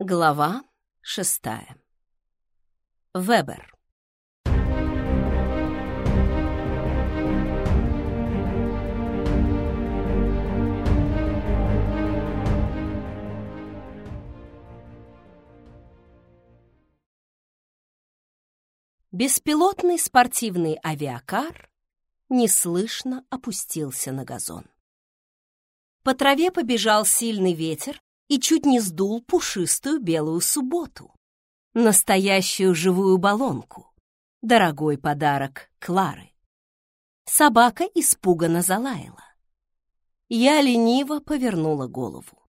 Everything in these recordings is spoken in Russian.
Глава шестая. Вебер. Беспилотный спортивный авиакар неслышно опустился на газон. По траве побежал сильный ветер и чуть не сдул пушистую белую субботу. Настоящую живую баллонку. Дорогой подарок Клары. Собака испуганно залаяла. Я лениво повернула голову.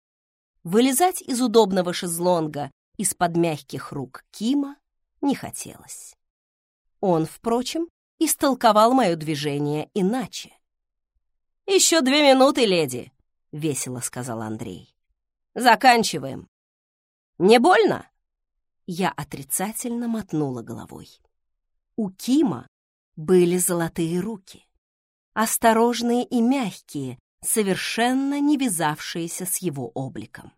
Вылезать из удобного шезлонга из-под мягких рук Кима не хотелось. Он, впрочем, истолковал мое движение иначе. «Еще две минуты, леди!» — весело сказал Андрей. «Заканчиваем!» «Не больно?» Я отрицательно мотнула головой. У Кима были золотые руки, осторожные и мягкие, совершенно не вязавшиеся с его обликом.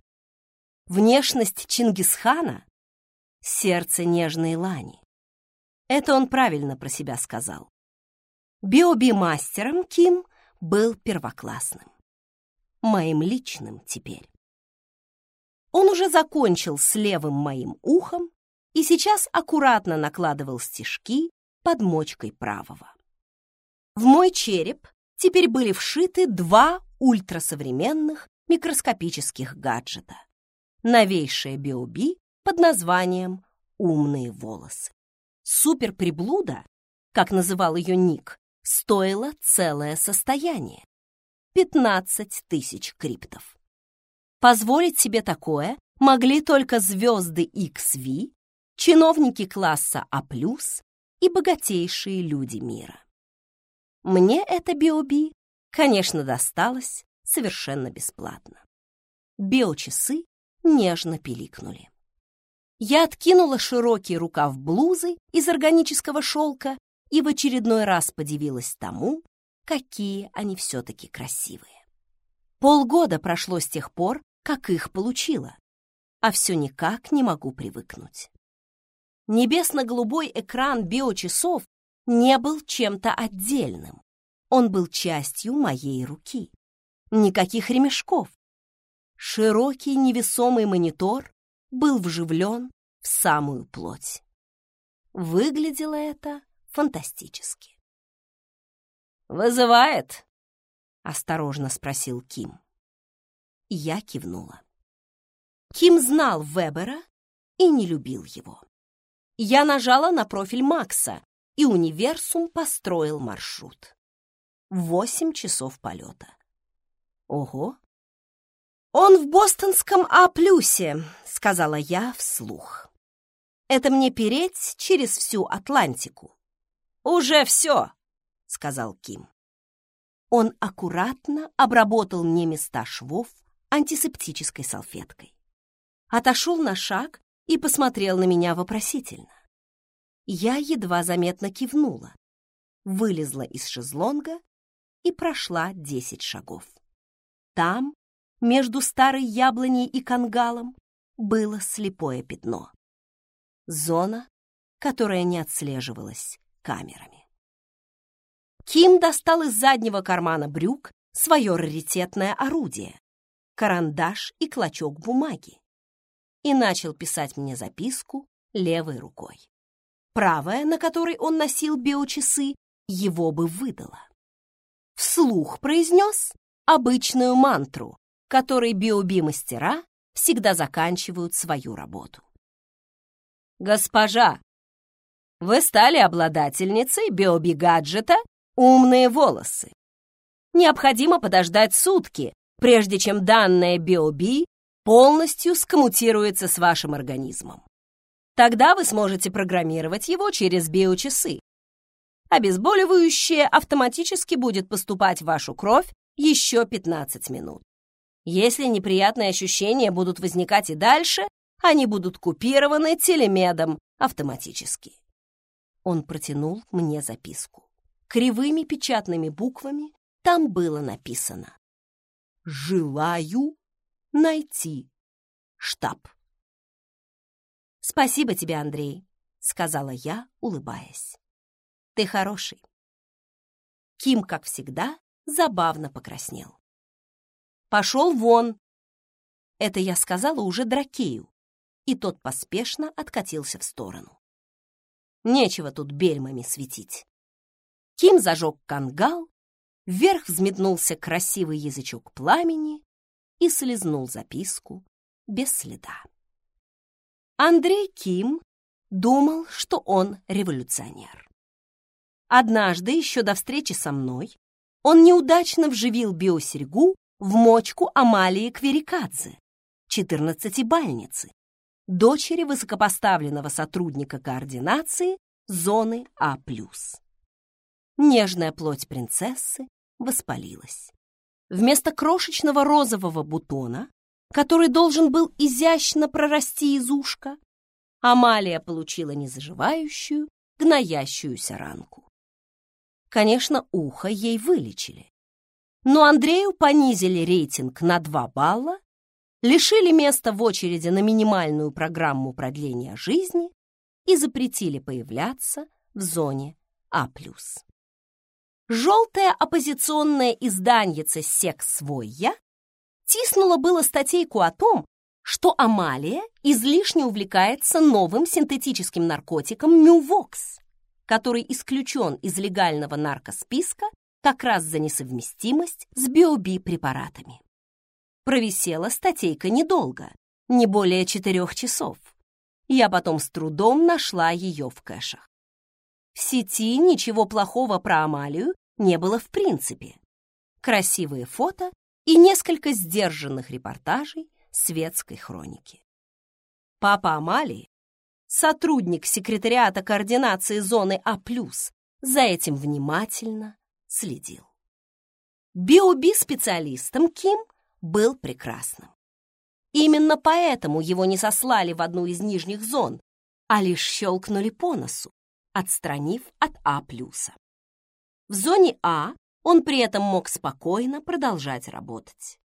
Внешность Чингисхана — сердце нежной лани. Это он правильно про себя сказал. Биоби-мастером Ким был первоклассным. Моим личным теперь. Он уже закончил с левым моим ухом и сейчас аккуратно накладывал стежки под мочкой правого. В мой череп теперь были вшиты два ультрасовременных микроскопических гаджета. Новейшая биоби под названием «Умные волосы». Суперприблуда, как называл ее Ник, стоила целое состояние — 15 тысяч криптов. Позволить себе такое могли только звезды XV, чиновники класса А+, и богатейшие люди мира. Мне это биоби, конечно, досталось совершенно бесплатно. Биочасы нежно пиликнули. Я откинула широкий рукав блузы из органического шелка и в очередной раз подивилась тому, какие они все-таки красивые. Полгода прошло с тех пор, как их получила, а все никак не могу привыкнуть. Небесно-голубой экран биочасов не был чем-то отдельным. Он был частью моей руки. Никаких ремешков. Широкий невесомый монитор был вживлен в самую плоть. Выглядело это фантастически. «Вызывает?» — осторожно спросил Ким. Я кивнула. Ким знал Вебера и не любил его. Я нажала на профиль Макса, и универсум построил маршрут. Восемь часов полета. Ого! «Он в бостонском А-плюсе», — сказала я вслух. «Это мне переть через всю Атлантику». «Уже все», — сказал Ким. Он аккуратно обработал мне места швов антисептической салфеткой. Отошел на шаг и посмотрел на меня вопросительно. Я едва заметно кивнула, вылезла из шезлонга и прошла десять шагов. Там между старой яблоней и кангалом было слепое пятно. Зона, которая не отслеживалась камерами. Ким достал из заднего кармана брюк свое раритетное орудие — карандаш и клочок бумаги и начал писать мне записку левой рукой. Правая, на которой он носил биочасы, его бы выдала. Вслух произнес обычную мантру, которой биоби-мастера всегда заканчивают свою работу. «Госпожа, вы стали обладательницей биоби-гаджета «Умные волосы». Необходимо подождать сутки, прежде чем данное биоби полностью скоммутируется с вашим организмом. Тогда вы сможете программировать его через биочасы. Обезболивающее автоматически будет поступать в вашу кровь еще 15 минут. Если неприятные ощущения будут возникать и дальше, они будут купированы телемедом автоматически. Он протянул мне записку. Кривыми печатными буквами там было написано «Желаю найти штаб». «Спасибо тебе, Андрей», — сказала я, улыбаясь. «Ты хороший». Ким, как всегда, забавно покраснел. «Пошел вон!» Это я сказала уже Дракею, и тот поспешно откатился в сторону. Нечего тут бельмами светить. Ким зажег кангал, вверх взметнулся красивый язычок пламени и слезнул записку без следа. Андрей Ким думал, что он революционер. Однажды, еще до встречи со мной, он неудачно вживил биосерьгу в мочку Амалии Кверикадзе, четырнадцатибальницы, дочери высокопоставленного сотрудника координации зоны А+. Нежная плоть принцессы воспалилась. Вместо крошечного розового бутона, который должен был изящно прорасти из ушка, Амалия получила незаживающую, гноящуюся ранку. Конечно, ухо ей вылечили. Но Андрею понизили рейтинг на 2 балла, лишили места в очереди на минимальную программу продления жизни и запретили появляться в зоне А+. Желтое оппозиционное изданьице «Секс свой я» тиснуло было статейку о том, что Амалия излишне увлекается новым синтетическим наркотиком Мювокс, который исключен из легального наркосписка как раз за несовместимость с биоби-препаратами. Провисела статейка недолго, не более четырех часов. Я потом с трудом нашла ее в кэшах. В сети ничего плохого про Амалию не было в принципе. Красивые фото и несколько сдержанных репортажей светской хроники. Папа Амалии, сотрудник секретариата координации зоны А+, за этим внимательно следил. Биоби-специалистом Ким был прекрасным. Именно поэтому его не сослали в одну из нижних зон, а лишь щелкнули по носу, отстранив от А+. В зоне А он при этом мог спокойно продолжать работать.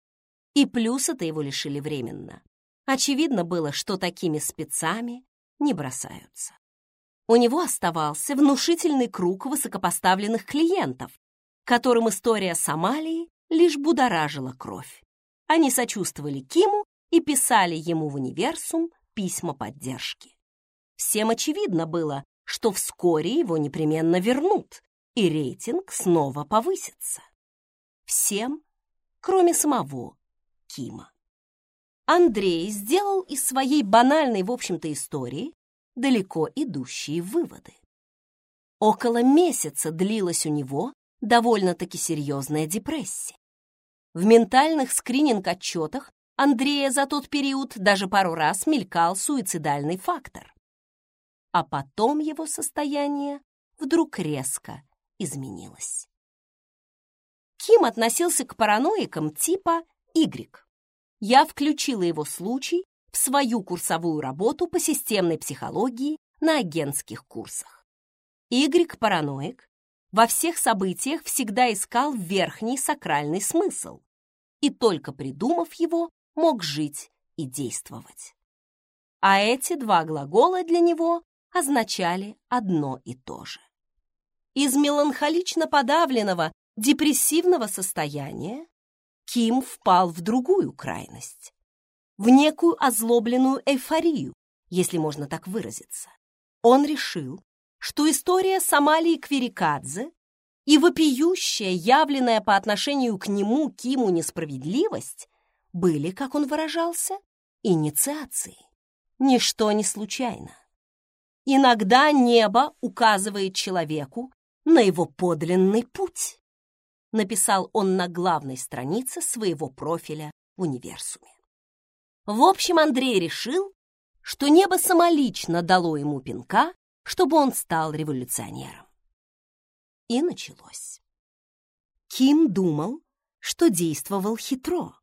И плюса-то его лишили временно. Очевидно было, что такими спецами не бросаются. У него оставался внушительный круг высокопоставленных клиентов, которым история Сомалии лишь будоражила кровь. Они сочувствовали Киму и писали ему в универсум письма поддержки. Всем очевидно было, что вскоре его непременно вернут, и рейтинг снова повысится. Всем, кроме самого Кима. Андрей сделал из своей банальной, в общем-то, истории далеко идущие выводы. Около месяца длилась у него довольно-таки серьезная депрессия. В ментальных скрининг-отчетах Андрея за тот период даже пару раз мелькал суицидальный фактор. А потом его состояние вдруг резко изменилось. Ким относился к параноикам типа Y. Я включила его случай в свою курсовую работу по системной психологии на агентских курсах. Y-параноик во всех событиях всегда искал верхний сакральный смысл и только придумав его, мог жить и действовать. А эти два глагола для него означали одно и то же. Из меланхолично подавленного, депрессивного состояния Ким впал в другую крайность, в некую озлобленную эйфорию, если можно так выразиться. Он решил, что история Сомалии Кверикадзе и вопиющая, явленная по отношению к нему Киму несправедливость были, как он выражался, инициацией. Ничто не случайно. Иногда небо указывает человеку на его подлинный путь, написал он на главной странице своего профиля в универсуме. В общем, Андрей решил, что небо самолично дало ему пинка, чтобы он стал революционером. И началось. Ким думал, что действовал хитро,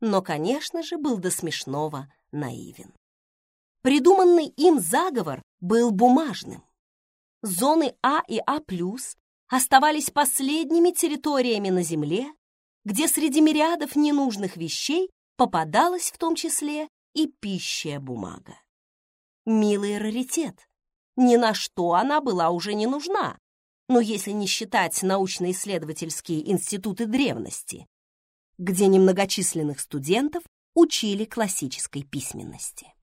но, конечно же, был до смешного наивен. Придуманный им заговор был бумажным. Зоны А и А+, оставались последними территориями на Земле, где среди мириадов ненужных вещей попадалась в том числе и пищая бумага. милый раритет. Ни на что она была уже не нужна, но если не считать научно-исследовательские институты древности, где немногочисленных студентов учили классической письменности.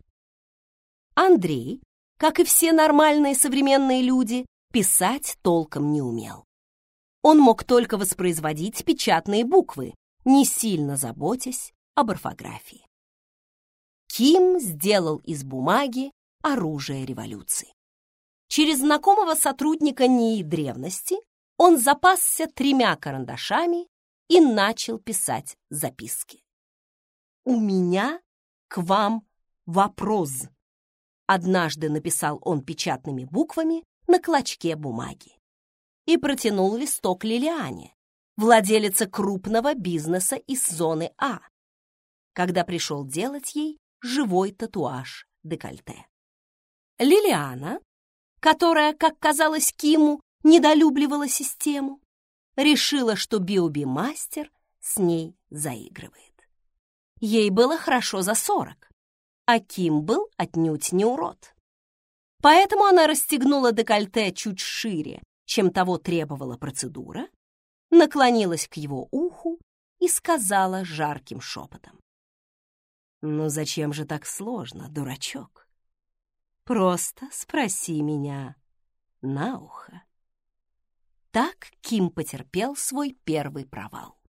Андрей, как и все нормальные современные люди, писать толком не умел. Он мог только воспроизводить печатные буквы, не сильно заботясь об орфографии. Ким сделал из бумаги оружие революции. Через знакомого сотрудника НИИ древности он запасся тремя карандашами и начал писать записки. «У меня к вам вопрос», — однажды написал он печатными буквами на клочке бумаги и протянул листок Лилиане, владелице крупного бизнеса из зоны А, когда пришел делать ей живой татуаж декольте. Лилиана, которая, как казалось Киму, недолюбливала систему, решила, что Биоби-мастер с ней заигрывает. Ей было хорошо за сорок, а Ким был отнюдь не урод. Поэтому она расстегнула декольте чуть шире, чем того требовала процедура, наклонилась к его уху и сказала жарким шепотом. «Ну зачем же так сложно, дурачок? Просто спроси меня на ухо». Так Ким потерпел свой первый провал.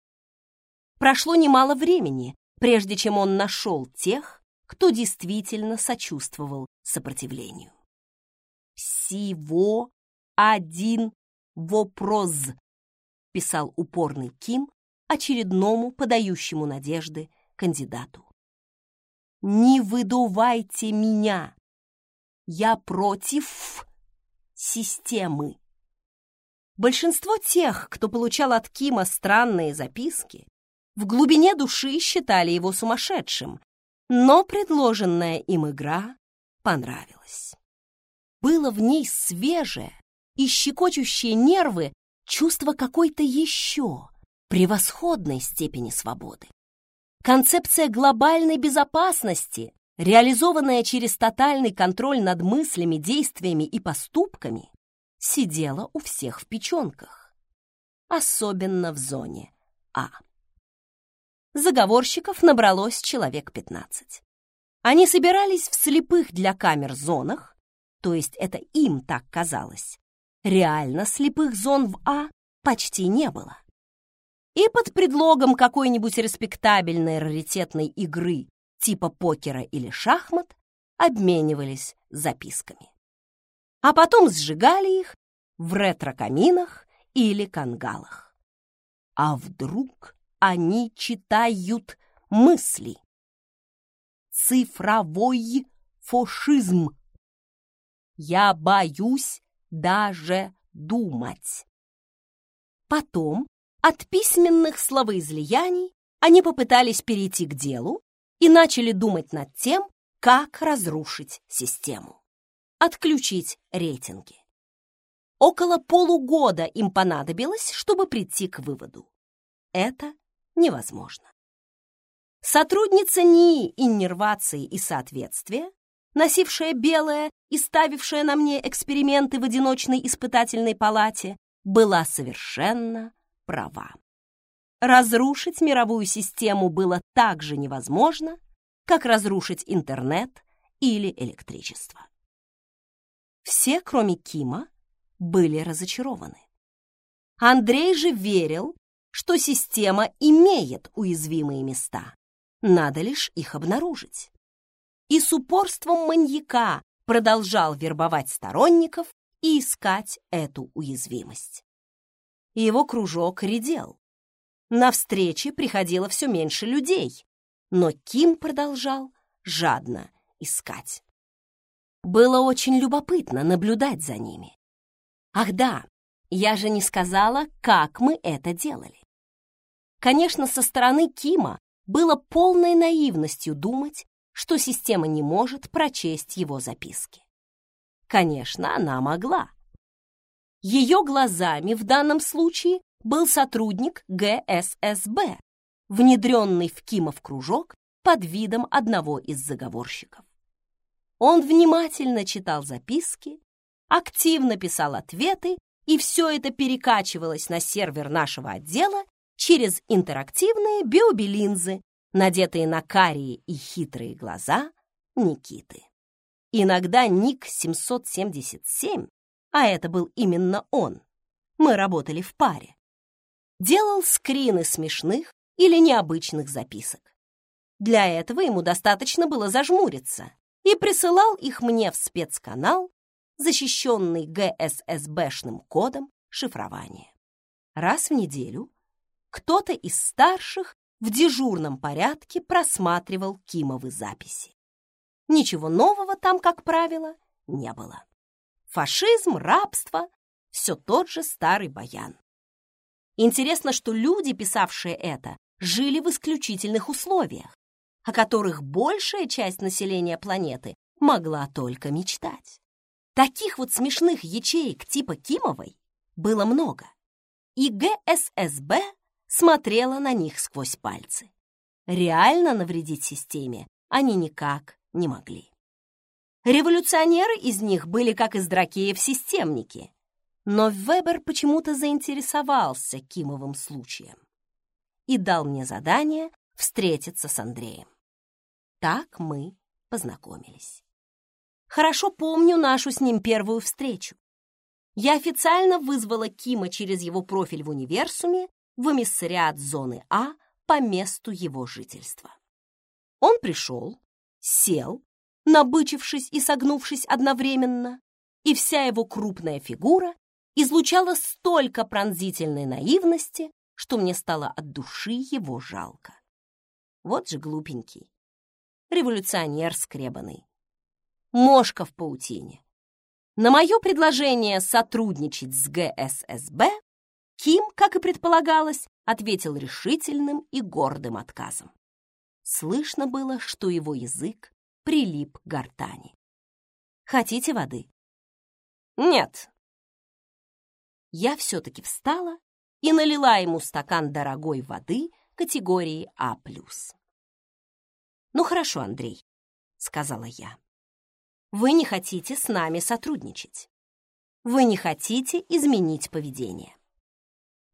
Прошло немало времени, прежде чем он нашел тех, кто действительно сочувствовал сопротивлению. «Всего один вопрос», — писал упорный Ким очередному подающему надежды кандидату. «Не выдувайте меня! Я против системы!» Большинство тех, кто получал от Кима странные записки, в глубине души считали его сумасшедшим, но предложенная им игра понравилась. Было в ней свежее и щекочущее нервы чувство какой-то еще превосходной степени свободы. Концепция глобальной безопасности, реализованная через тотальный контроль над мыслями, действиями и поступками, сидела у всех в печенках, особенно в зоне А. Заговорщиков набралось человек 15. Они собирались в слепых для камер зонах, то есть это им так казалось. Реально слепых зон в А почти не было. И под предлогом какой-нибудь респектабельной раритетной игры типа покера или шахмат обменивались записками а потом сжигали их в ретро-каминах или кангалах. А вдруг они читают мысли? Цифровой фашизм. Я боюсь даже думать. Потом от письменных словоизлияний они попытались перейти к делу и начали думать над тем, как разрушить систему отключить рейтинги. Около полугода им понадобилось, чтобы прийти к выводу. Это невозможно. Сотрудница НИИ иннервации и соответствия, носившая белое и ставившая на мне эксперименты в одиночной испытательной палате, была совершенно права. Разрушить мировую систему было так же невозможно, как разрушить интернет или электричество. Все, кроме Кима, были разочарованы. Андрей же верил, что система имеет уязвимые места. Надо лишь их обнаружить. И с упорством маньяка продолжал вербовать сторонников и искать эту уязвимость. Его кружок редел. На встречи приходило все меньше людей, но Ким продолжал жадно искать. Было очень любопытно наблюдать за ними. Ах да, я же не сказала, как мы это делали. Конечно, со стороны Кима было полной наивностью думать, что система не может прочесть его записки. Конечно, она могла. Ее глазами в данном случае был сотрудник ГССБ, внедренный в Кимов кружок под видом одного из заговорщиков. Он внимательно читал записки, активно писал ответы, и все это перекачивалось на сервер нашего отдела через интерактивные биобилинзы, надетые на карие и хитрые глаза Никиты. Иногда Ник 777, а это был именно он, мы работали в паре, делал скрины смешных или необычных записок. Для этого ему достаточно было зажмуриться и присылал их мне в спецканал, защищенный ГССБшным кодом шифрования. Раз в неделю кто-то из старших в дежурном порядке просматривал Кимовы записи. Ничего нового там, как правило, не было. Фашизм, рабство — все тот же старый баян. Интересно, что люди, писавшие это, жили в исключительных условиях, о которых большая часть населения планеты могла только мечтать. Таких вот смешных ячеек типа Кимовой было много, и ГССБ смотрела на них сквозь пальцы. Реально навредить системе они никак не могли. Революционеры из них были как из дракеев системники, но Вебер почему-то заинтересовался Кимовым случаем и дал мне задание встретиться с Андреем. Так мы познакомились. Хорошо помню нашу с ним первую встречу. Я официально вызвала Кима через его профиль в универсуме в эмиссариат зоны А по месту его жительства. Он пришел, сел, набычившись и согнувшись одновременно, и вся его крупная фигура излучала столько пронзительной наивности, что мне стало от души его жалко. Вот же глупенький, революционер скребанный, мошка в паутине. На мое предложение сотрудничать с ГССБ Ким, как и предполагалось, ответил решительным и гордым отказом. Слышно было, что его язык прилип к гортани. «Хотите воды?» «Нет». Я все-таки встала и налила ему стакан дорогой воды категории А+. «Ну хорошо, Андрей», — сказала я. «Вы не хотите с нами сотрудничать. Вы не хотите изменить поведение.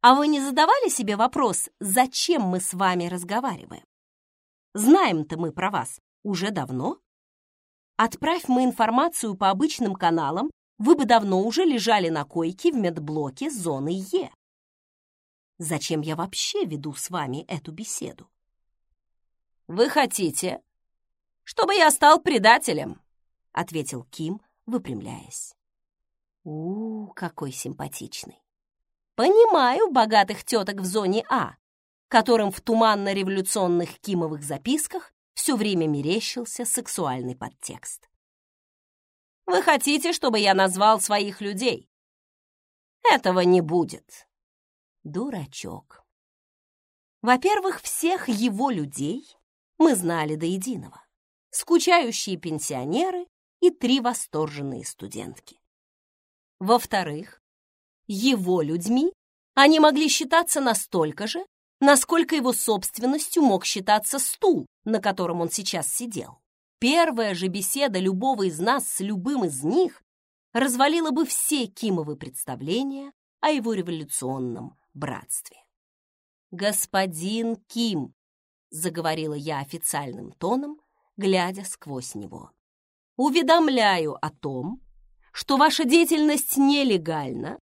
А вы не задавали себе вопрос, зачем мы с вами разговариваем? Знаем-то мы про вас уже давно. Отправь мы информацию по обычным каналам, вы бы давно уже лежали на койке в медблоке зоны Е. Зачем я вообще веду с вами эту беседу? Вы хотите, чтобы я стал предателем, ответил Ким, выпрямляясь. У, какой симпатичный. Понимаю богатых теток в зоне А, которым в туманно-революционных Кимовых записках все время мерещился сексуальный подтекст. Вы хотите, чтобы я назвал своих людей? Этого не будет. Дурачок. Во-первых, всех его людей мы знали до единого. Скучающие пенсионеры и три восторженные студентки. Во-вторых, его людьми, они могли считаться настолько же, насколько его собственностью мог считаться стул, на котором он сейчас сидел. Первая же беседа любого из нас с любым из них развалила бы все Кимовы представления о его революционном братстве. «Господин Ким», — заговорила я официальным тоном, глядя сквозь него, «уведомляю о том, что ваша деятельность нелегальна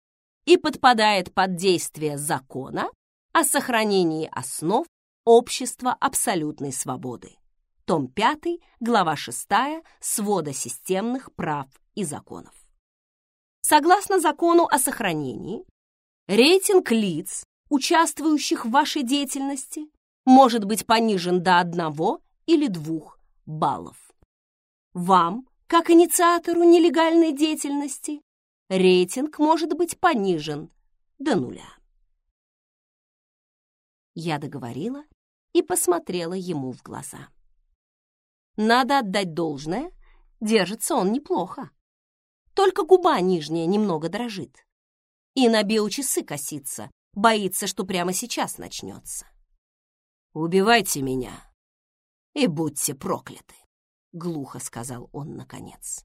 и подпадает под действие закона о сохранении основ общества абсолютной свободы. Том 5, глава 6 свода системных прав и законов. Согласно закону о сохранении, рейтинг лиц, участвующих в вашей деятельности, может быть понижен до одного или двух баллов. Вам, как инициатору нелегальной деятельности, рейтинг может быть понижен до нуля. Я договорила и посмотрела ему в глаза. Надо отдать должное, держится он неплохо. Только губа нижняя немного дрожит. И на биочасы косится, боится, что прямо сейчас начнется. «Убивайте меня и будьте прокляты!» — глухо сказал он наконец.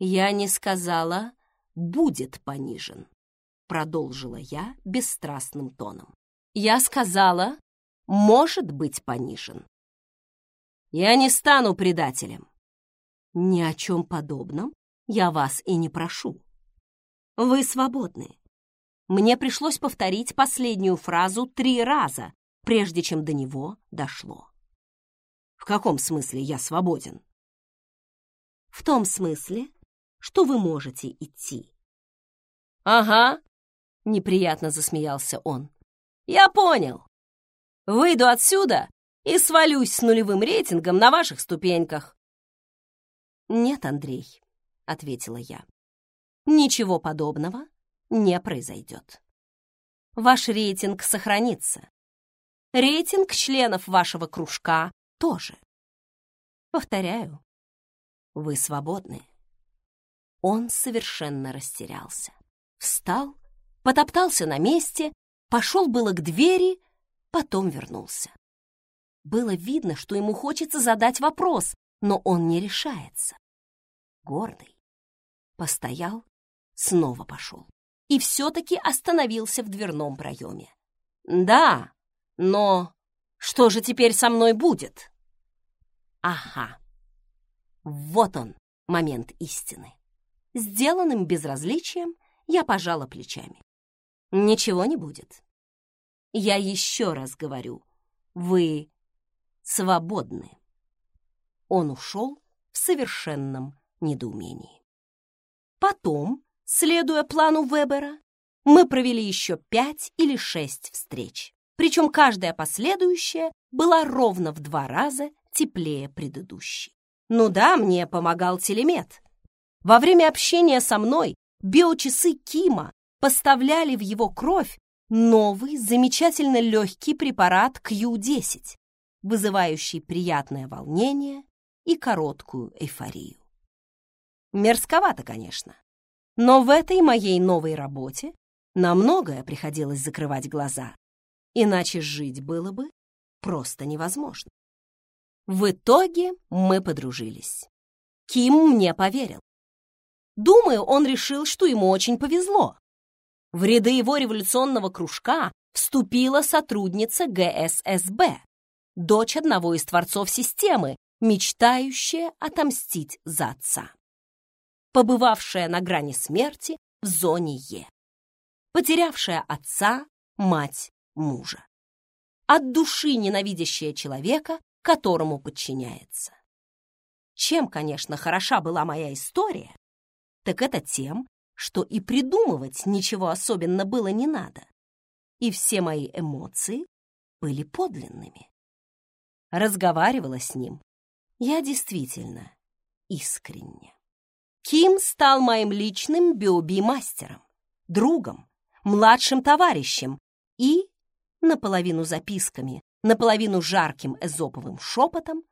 «Я не сказала, будет понижен», — продолжила я бесстрастным тоном. «Я сказала, может быть понижен. Я не стану предателем. Ни о чем подобном я вас и не прошу. Вы свободны. Мне пришлось повторить последнюю фразу три раза, прежде чем до него дошло. В каком смысле я свободен? В том смысле, что вы можете идти. Ага, неприятно засмеялся он. Я понял. Выйду отсюда и свалюсь с нулевым рейтингом на ваших ступеньках. Нет, Андрей, ответила я. Ничего подобного не произойдет. Ваш рейтинг сохранится. Рейтинг членов вашего кружка тоже. Повторяю, вы свободны. Он совершенно растерялся. Встал, потоптался на месте, пошел было к двери, потом вернулся. Было видно, что ему хочется задать вопрос, но он не решается. Гордый. Постоял, снова пошел. И все-таки остановился в дверном проеме. «Да, но что же теперь со мной будет?» Ага. Вот он, момент истины. Сделанным безразличием я пожала плечами. Ничего не будет. Я еще раз говорю, вы свободны. Он ушел в совершенном недоумении. Потом, следуя плану Вебера, мы провели еще пять или шесть встреч. Причем каждая последующая была ровно в два раза теплее предыдущей. Ну да, мне помогал телемет. Во время общения со мной биочасы Кима поставляли в его кровь новый, замечательно легкий препарат Q10, вызывающий приятное волнение и короткую эйфорию. Мерзковато, конечно, но в этой моей новой работе на многое приходилось закрывать глаза, иначе жить было бы просто невозможно. В итоге мы подружились. Ким мне поверил. Думаю, он решил, что ему очень повезло. В ряды его революционного кружка вступила сотрудница ГССБ, дочь одного из творцов системы, мечтающая отомстить за отца. Побывавшая на грани смерти в зоне Е. Потерявшая отца, мать, мужа. От души ненавидящая человека, которому подчиняется. Чем, конечно, хороша была моя история, так это тем, что и придумывать ничего особенно было не надо. И все мои эмоции были подлинными. Разговаривала с ним я действительно искренне. Ким стал моим личным биоби-мастером, другом, младшим товарищем и, наполовину записками, наполовину жарким эзоповым шепотом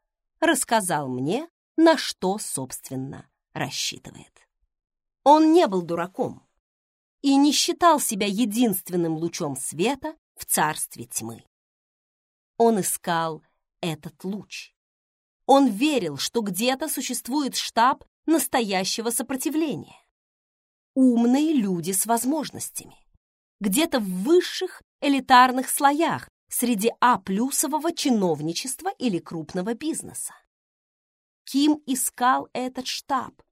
рассказал мне, на что, собственно, рассчитывает. Он не был дураком и не считал себя единственным лучом света в царстве тьмы. Он искал этот луч. Он верил, что где-то существует штаб настоящего сопротивления. Умные люди с возможностями. Где-то в высших элитарных слоях среди А-плюсового чиновничества или крупного бизнеса. Ким искал этот штаб,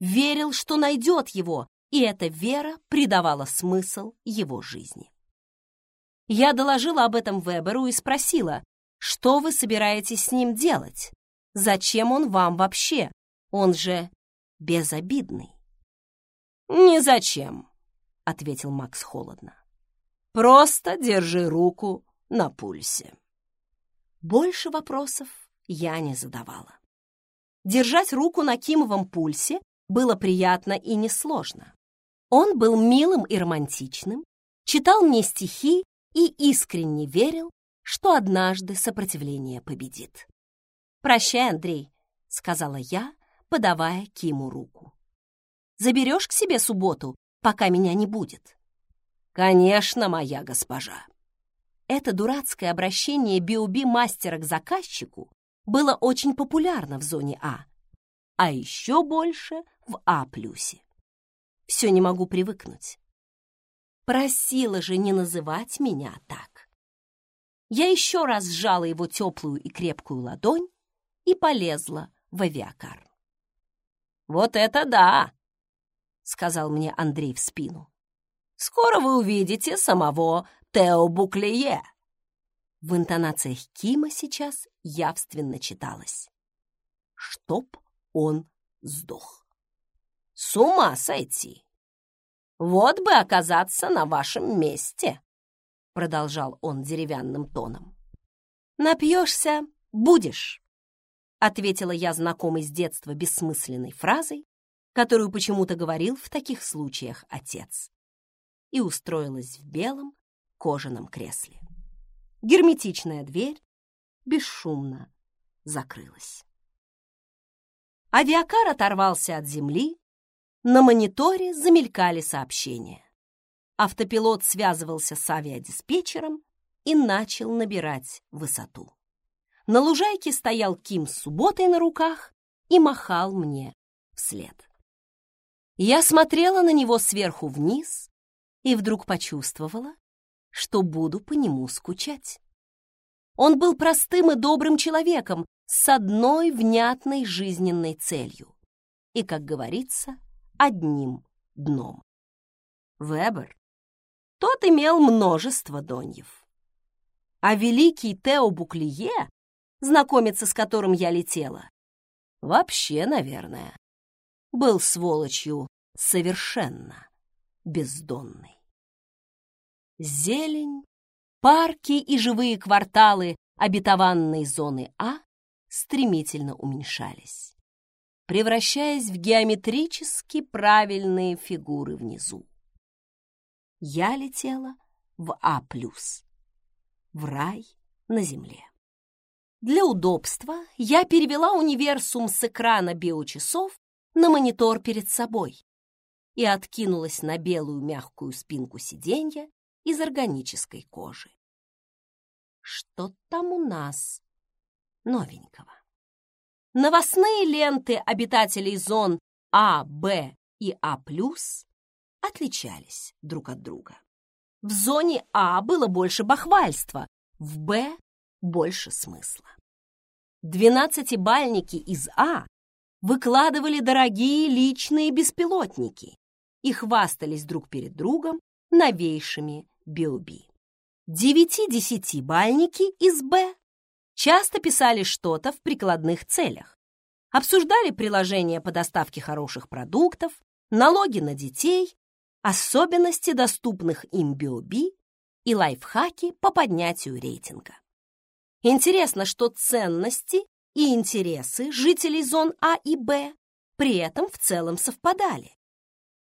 верил, что найдет его, и эта вера придавала смысл его жизни. Я доложила об этом Веберу и спросила, что вы собираетесь с ним делать? Зачем он вам вообще? Он же безобидный. «Ни зачем», — ответил Макс холодно. «Просто держи руку на пульсе. Больше вопросов я не задавала. Держать руку на Кимовом пульсе было приятно и несложно. Он был милым и романтичным, читал мне стихи и искренне верил, что однажды сопротивление победит. «Прощай, Андрей», — сказала я, подавая Киму руку. «Заберешь к себе субботу, пока меня не будет?» «Конечно, моя госпожа». Это дурацкое обращение биоби-мастера к заказчику было очень популярно в зоне А, а еще больше в А+. Все не могу привыкнуть. Просила же не называть меня так. Я еще раз сжала его теплую и крепкую ладонь и полезла в авиакар. «Вот это да!» — сказал мне Андрей в спину. «Скоро вы увидите самого Тео Буклее!» В интонациях Кима сейчас явственно читалось. «Чтоб он сдох!» «С ума сойти! Вот бы оказаться на вашем месте!» Продолжал он деревянным тоном. «Напьешься — будешь!» Ответила я знакомой с детства бессмысленной фразой, которую почему-то говорил в таких случаях отец. И устроилась в белом кожаном кресле. Герметичная дверь бесшумно закрылась. Авиакар оторвался от земли на мониторе замелькали сообщения. Автопилот связывался с авиадиспетчером и начал набирать высоту. На лужайке стоял Ким с субботой на руках и махал мне вслед. Я смотрела на него сверху вниз и вдруг почувствовала, что буду по нему скучать. Он был простым и добрым человеком с одной внятной жизненной целью. И, как говорится, одним дном. Вебер, тот имел множество доньев. А великий Тео Буклие, знакомиться с которым я летела, вообще, наверное, был сволочью совершенно бездонной. Зелень, парки и живые кварталы обетованной зоны А стремительно уменьшались превращаясь в геометрически правильные фигуры внизу. Я летела в А+, в рай на Земле. Для удобства я перевела универсум с экрана биочасов на монитор перед собой и откинулась на белую мягкую спинку сиденья из органической кожи. Что там у нас новенького? Новостные ленты обитателей зон А, Б и А+, отличались друг от друга. В зоне А было больше бахвальства, в Б — больше смысла. Двенадцатибальники из А выкладывали дорогие личные беспилотники и хвастались друг перед другом новейшими биоби. Девяти-десятибальники из Б часто писали что-то в прикладных целях, обсуждали приложения по доставке хороших продуктов, налоги на детей, особенности доступных им биоби и лайфхаки по поднятию рейтинга. Интересно, что ценности и интересы жителей зон А и Б при этом в целом совпадали.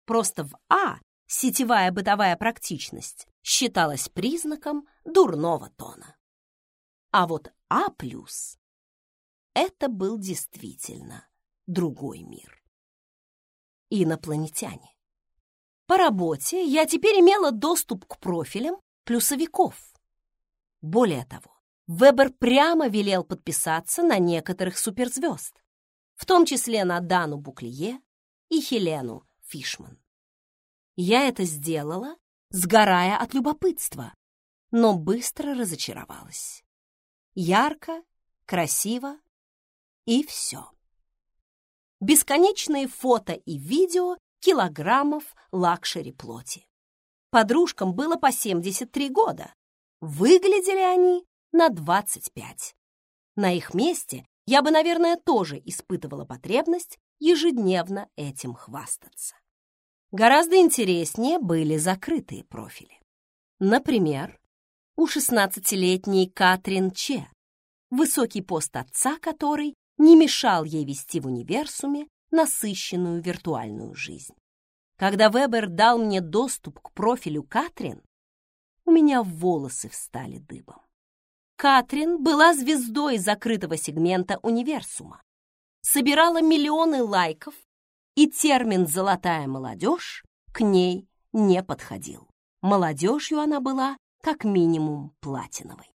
Просто в А сетевая бытовая практичность считалась признаком дурного тона. А вот а+, это был действительно другой мир. Инопланетяне. По работе я теперь имела доступ к профилям плюсовиков. Более того, Вебер прямо велел подписаться на некоторых суперзвезд, в том числе на Дану Буклие и Хелену Фишман. Я это сделала, сгорая от любопытства, но быстро разочаровалась ярко, красиво и все. Бесконечные фото и видео килограммов лакшери плоти. Подружкам было по 73 года. Выглядели они на 25. На их месте я бы, наверное, тоже испытывала потребность ежедневно этим хвастаться. Гораздо интереснее были закрытые профили. Например, у 16-летней Катрин Че, высокий пост отца которой не мешал ей вести в универсуме насыщенную виртуальную жизнь. Когда Вебер дал мне доступ к профилю Катрин, у меня волосы встали дыбом. Катрин была звездой закрытого сегмента универсума, собирала миллионы лайков, и термин «золотая молодежь» к ней не подходил. Молодежью она была как минимум платиновой.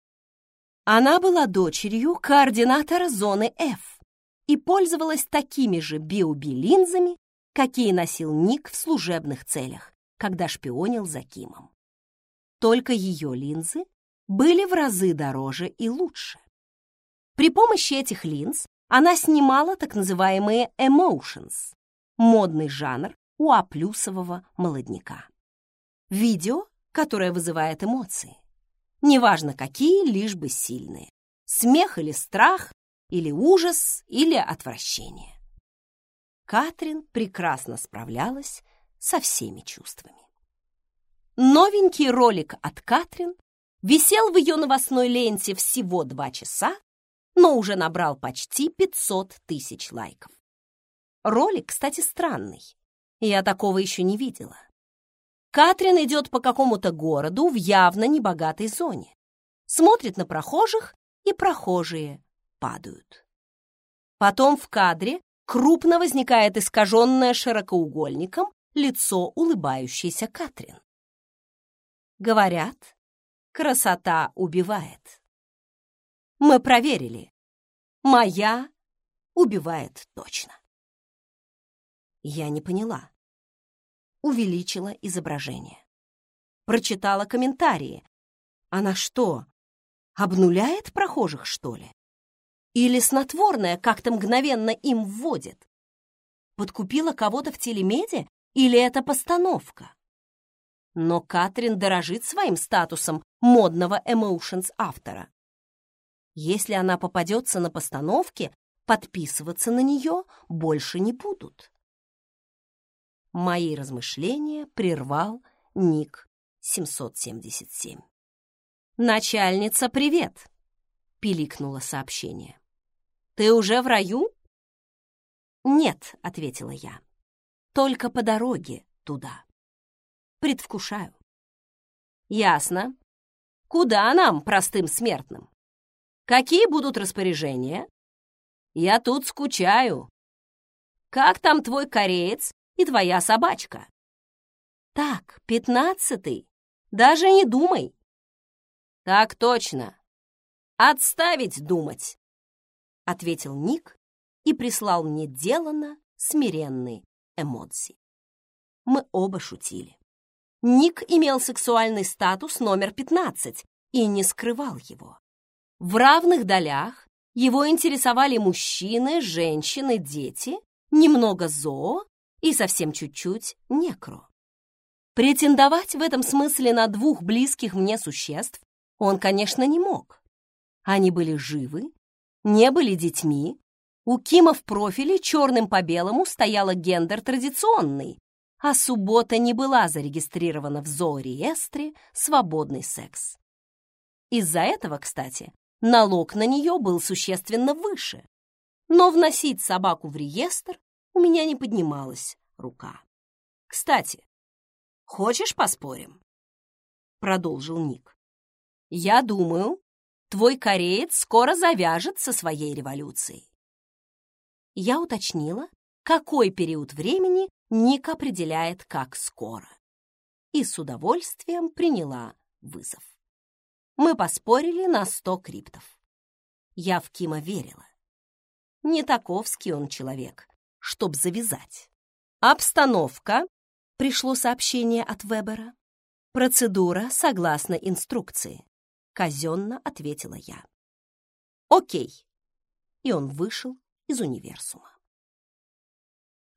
Она была дочерью координатора зоны F и пользовалась такими же биоби-линзами, какие носил Ник в служебных целях, когда шпионил за Кимом. Только ее линзы были в разы дороже и лучше. При помощи этих линз она снимала так называемые emotions, модный жанр у аплюсового молодняка. Видео, которое вызывает эмоции. Неважно какие, лишь бы сильные. Смех или страх, или ужас, или отвращение. Катрин прекрасно справлялась со всеми чувствами. Новенький ролик от Катрин висел в ее новостной ленте всего два часа, но уже набрал почти 500 тысяч лайков. Ролик, кстати, странный. Я такого еще не видела. Катрин идет по какому-то городу в явно небогатой зоне. Смотрит на прохожих, и прохожие падают. Потом в кадре крупно возникает искаженное широкоугольником лицо улыбающейся Катрин. Говорят, красота убивает. Мы проверили. Моя убивает точно. Я не поняла увеличила изображение. Прочитала комментарии. Она что, обнуляет прохожих, что ли? Или снотворное как-то мгновенно им вводит? Подкупила кого-то в телемеде или это постановка? Но Катрин дорожит своим статусом модного emotions автора. Если она попадется на постановке, подписываться на нее больше не будут. Мои размышления прервал Ник 777. «Начальница, привет!» — пиликнуло сообщение. «Ты уже в раю?» «Нет», — ответила я. «Только по дороге туда. Предвкушаю». «Ясно. Куда нам, простым смертным? Какие будут распоряжения? Я тут скучаю. Как там твой кореец и твоя собачка. Так, пятнадцатый. Даже не думай. Так точно. Отставить думать, ответил Ник и прислал мне делано смиренные эмоции. Мы оба шутили. Ник имел сексуальный статус номер 15 и не скрывал его. В равных долях его интересовали мужчины, женщины, дети, немного зоо и совсем чуть-чуть некро. Претендовать в этом смысле на двух близких мне существ он, конечно, не мог. Они были живы, не были детьми. У Кима в профиле черным по белому стояла гендер традиционный, а суббота не была зарегистрирована в зоореестре «Свободный секс». Из-за этого, кстати, налог на нее был существенно выше. Но вносить собаку в реестр у меня не поднималась рука. «Кстати, хочешь поспорим?» Продолжил Ник. «Я думаю, твой кореец скоро завяжет со своей революцией». Я уточнила, какой период времени Ник определяет как скоро. И с удовольствием приняла вызов. Мы поспорили на сто криптов. Я в Кима верила. Не таковский он человек, чтоб завязать. Обстановка, пришло сообщение от Вебера. Процедура согласно инструкции, казенно ответила я. Окей. И он вышел из универсума.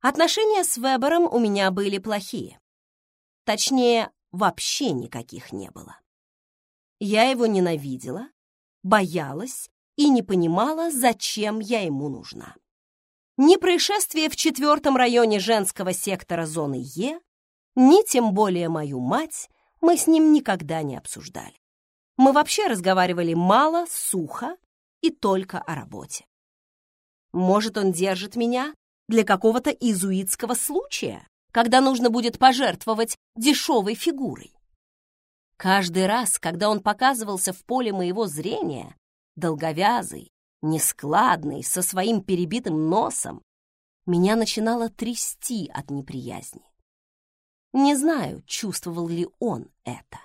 Отношения с Вебером у меня были плохие. Точнее, вообще никаких не было. Я его ненавидела, боялась и не понимала, зачем я ему нужна. Ни происшествие в четвертом районе женского сектора зоны Е, ни тем более мою мать мы с ним никогда не обсуждали. Мы вообще разговаривали мало, сухо и только о работе. Может, он держит меня для какого-то изуитского случая, когда нужно будет пожертвовать дешевой фигурой. Каждый раз, когда он показывался в поле моего зрения, долговязый, нескладный, со своим перебитым носом, меня начинало трясти от неприязни. Не знаю, чувствовал ли он это.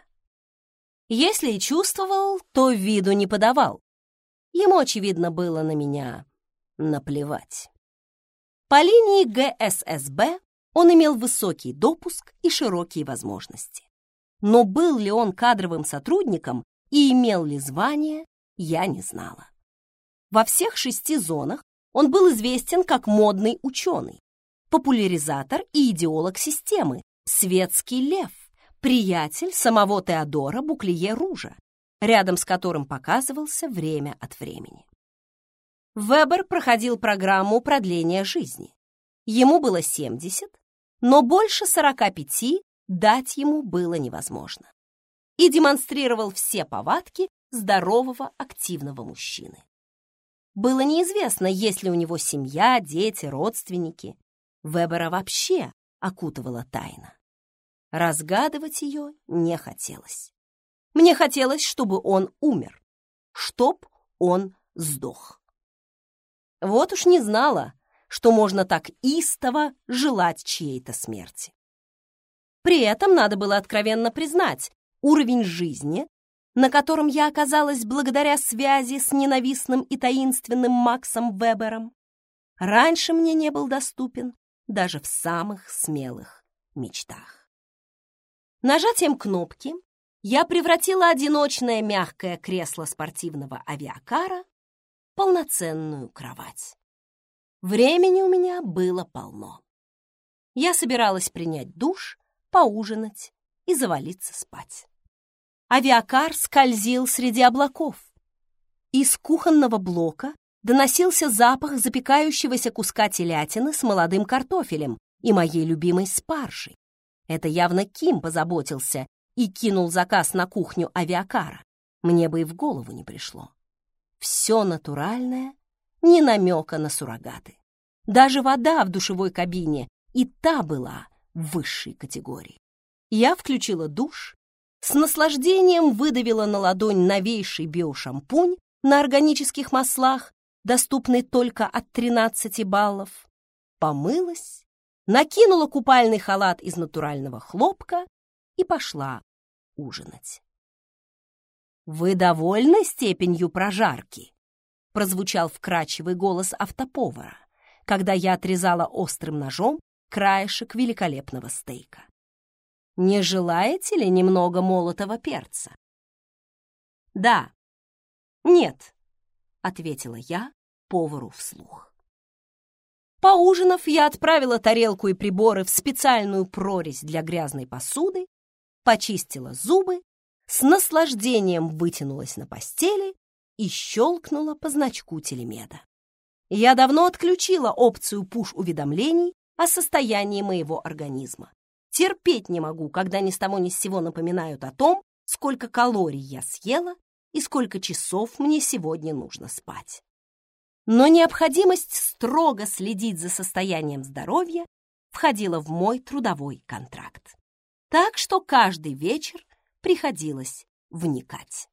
Если и чувствовал, то виду не подавал, Ему, очевидно, было на меня наплевать. По линии ГССБ он имел высокий допуск и широкие возможности. Но был ли он кадровым сотрудником и имел ли звание, я не знала. Во всех шести зонах он был известен как модный ученый, популяризатор и идеолог системы, светский лев, приятель самого Теодора Буклие Ружа, рядом с которым показывался время от времени. Вебер проходил программу продления жизни. Ему было 70, но больше 45 дать ему было невозможно. И демонстрировал все повадки здорового активного мужчины. Было неизвестно, есть ли у него семья, дети, родственники. Вебера вообще окутывала тайна. Разгадывать ее не хотелось. Мне хотелось, чтобы он умер, чтоб он сдох. Вот уж не знала, что можно так истово желать чьей-то смерти. При этом надо было откровенно признать, уровень жизни, на котором я оказалась благодаря связи с ненавистным и таинственным Максом Вебером, раньше мне не был доступен даже в самых смелых мечтах. Нажатием кнопки я превратила одиночное мягкое кресло спортивного авиакара в полноценную кровать. Времени у меня было полно. Я собиралась принять душ, поужинать и завалиться спать. Авиакар скользил среди облаков. Из кухонного блока доносился запах запекающегося куска телятины с молодым картофелем и моей любимой спаржей. Это явно Ким позаботился и кинул заказ на кухню авиакара. Мне бы и в голову не пришло. Все натуральное, ни намека на суррогаты. Даже вода в душевой кабине и та была высшей категории. Я включила душ, с наслаждением выдавила на ладонь новейший биошампунь на органических маслах, доступный только от 13 баллов, помылась накинула купальный халат из натурального хлопка и пошла ужинать. «Вы довольны степенью прожарки?» — прозвучал вкрадчивый голос автоповара, когда я отрезала острым ножом краешек великолепного стейка. «Не желаете ли немного молотого перца?» «Да». «Нет», — ответила я повару вслух. Поужинав, я отправила тарелку и приборы в специальную прорезь для грязной посуды, почистила зубы, с наслаждением вытянулась на постели и щелкнула по значку телемеда. Я давно отключила опцию пуш-уведомлений о состоянии моего организма. Терпеть не могу, когда ни с того ни с сего напоминают о том, сколько калорий я съела и сколько часов мне сегодня нужно спать но необходимость строго следить за состоянием здоровья входила в мой трудовой контракт. Так что каждый вечер приходилось вникать.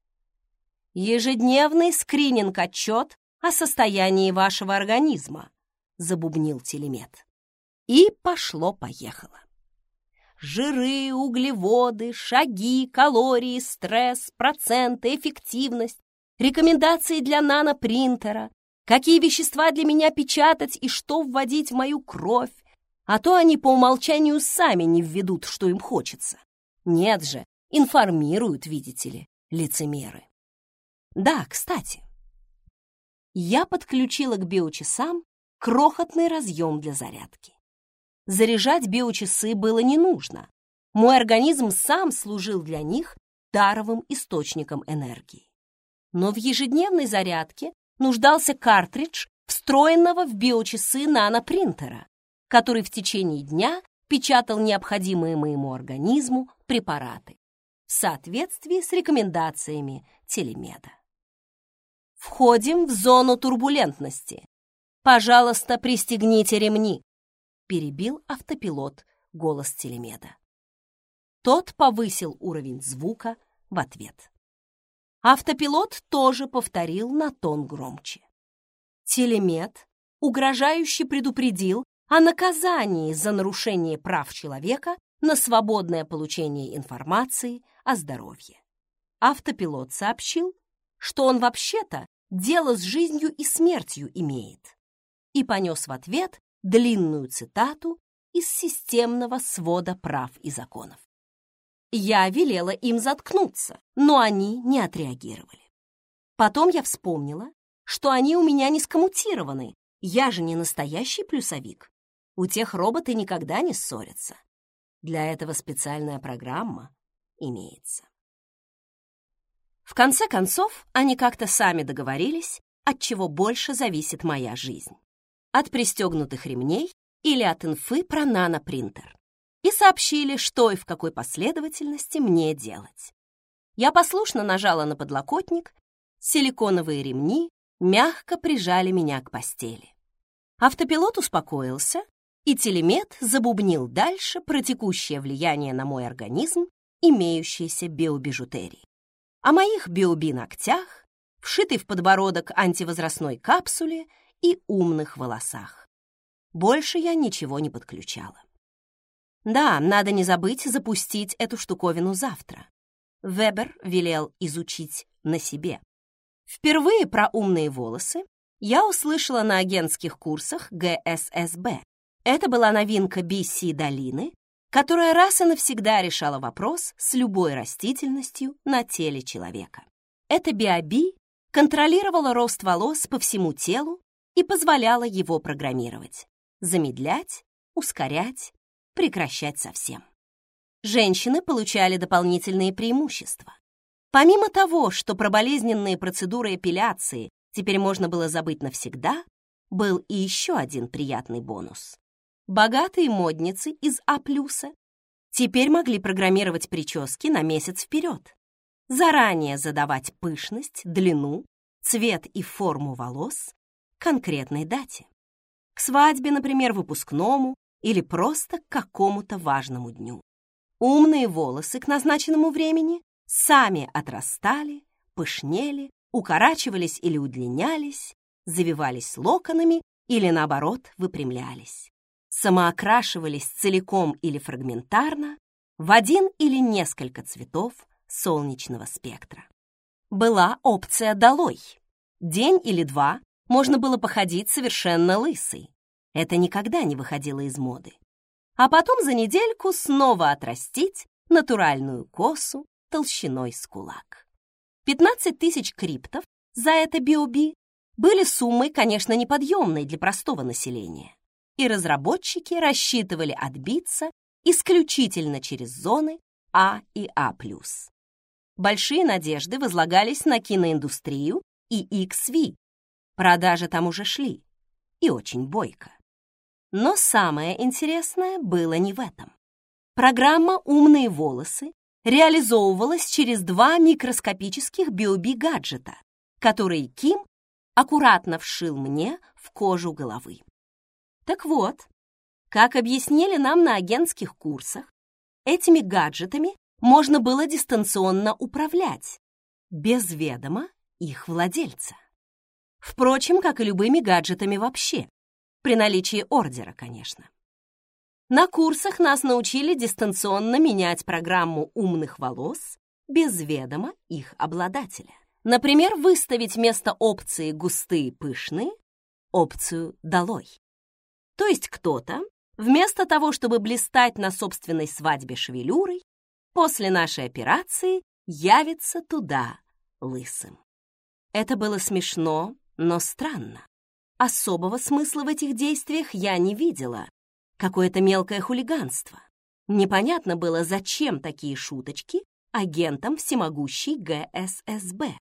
«Ежедневный скрининг-отчет о состоянии вашего организма», — забубнил телемет. И пошло-поехало. Жиры, углеводы, шаги, калории, стресс, проценты, эффективность, рекомендации для нанопринтера, какие вещества для меня печатать и что вводить в мою кровь, а то они по умолчанию сами не введут, что им хочется. Нет же, информируют, видите ли, лицемеры. Да, кстати, я подключила к биочасам крохотный разъем для зарядки. Заряжать биочасы было не нужно. Мой организм сам служил для них даровым источником энергии. Но в ежедневной зарядке нуждался картридж встроенного в биочасы нанопринтера, который в течение дня печатал необходимые моему организму препараты в соответствии с рекомендациями телемеда. «Входим в зону турбулентности. Пожалуйста, пристегните ремни», — перебил автопилот голос телемеда. Тот повысил уровень звука в ответ. Автопилот тоже повторил на тон громче. Телемет угрожающе предупредил о наказании за нарушение прав человека на свободное получение информации о здоровье. Автопилот сообщил, что он вообще-то дело с жизнью и смертью имеет. И понес в ответ длинную цитату из системного свода прав и законов. Я велела им заткнуться, но они не отреагировали. Потом я вспомнила, что они у меня не скоммутированы, я же не настоящий плюсовик. У тех роботы никогда не ссорятся. Для этого специальная программа имеется. В конце концов, они как-то сами договорились, от чего больше зависит моя жизнь. От пристегнутых ремней или от инфы про нанопринтер. И сообщили, что и в какой последовательности мне делать. Я послушно нажала на подлокотник, силиконовые ремни мягко прижали меня к постели. Автопилот успокоился, и телемет забубнил дальше про текущее влияние на мой организм имеющейся биобижутерии. О моих биоби-ногтях, вшитой в подбородок антивозрастной капсуле и умных волосах. Больше я ничего не подключала. Да, надо не забыть запустить эту штуковину завтра. Вебер велел изучить на себе. Впервые про умные волосы я услышала на агентских курсах ГССБ. Это была новинка BC Долины, которая раз и навсегда решала вопрос с любой растительностью на теле человека. Эта биоби контролировала рост волос по всему телу и позволяла его программировать, замедлять, ускорять, прекращать совсем. Женщины получали дополнительные преимущества. Помимо того, что про болезненные процедуры эпиляции теперь можно было забыть навсегда, был и еще один приятный бонус. Богатые модницы из А+, теперь могли программировать прически на месяц вперед, заранее задавать пышность, длину, цвет и форму волос конкретной дате. К свадьбе, например, выпускному или просто к какому-то важному дню. Умные волосы к назначенному времени сами отрастали, пышнели, укорачивались или удлинялись, завивались локонами или, наоборот, выпрямлялись самоокрашивались целиком или фрагментарно в один или несколько цветов солнечного спектра. Была опция «долой». День или два можно было походить совершенно лысой. Это никогда не выходило из моды. А потом за недельку снова отрастить натуральную косу толщиной с кулак. 15 тысяч криптов за это биоби были суммой, конечно, неподъемной для простого населения и разработчики рассчитывали отбиться исключительно через зоны А и А+. Большие надежды возлагались на киноиндустрию и XV. Продажи там уже шли, и очень бойко. Но самое интересное было не в этом. Программа «Умные волосы» реализовывалась через два микроскопических биоби-гаджета, которые Ким аккуратно вшил мне в кожу головы. Так вот, как объяснили нам на агентских курсах, этими гаджетами можно было дистанционно управлять, без ведома их владельца. Впрочем, как и любыми гаджетами вообще, при наличии ордера, конечно. На курсах нас научили дистанционно менять программу умных волос без ведома их обладателя. Например, выставить вместо опции «густые пышные» опцию «долой». То есть кто-то, вместо того, чтобы блистать на собственной свадьбе шевелюрой, после нашей операции явится туда лысым. Это было смешно, но странно. Особого смысла в этих действиях я не видела. Какое-то мелкое хулиганство. Непонятно было, зачем такие шуточки агентам всемогущей ГССБ.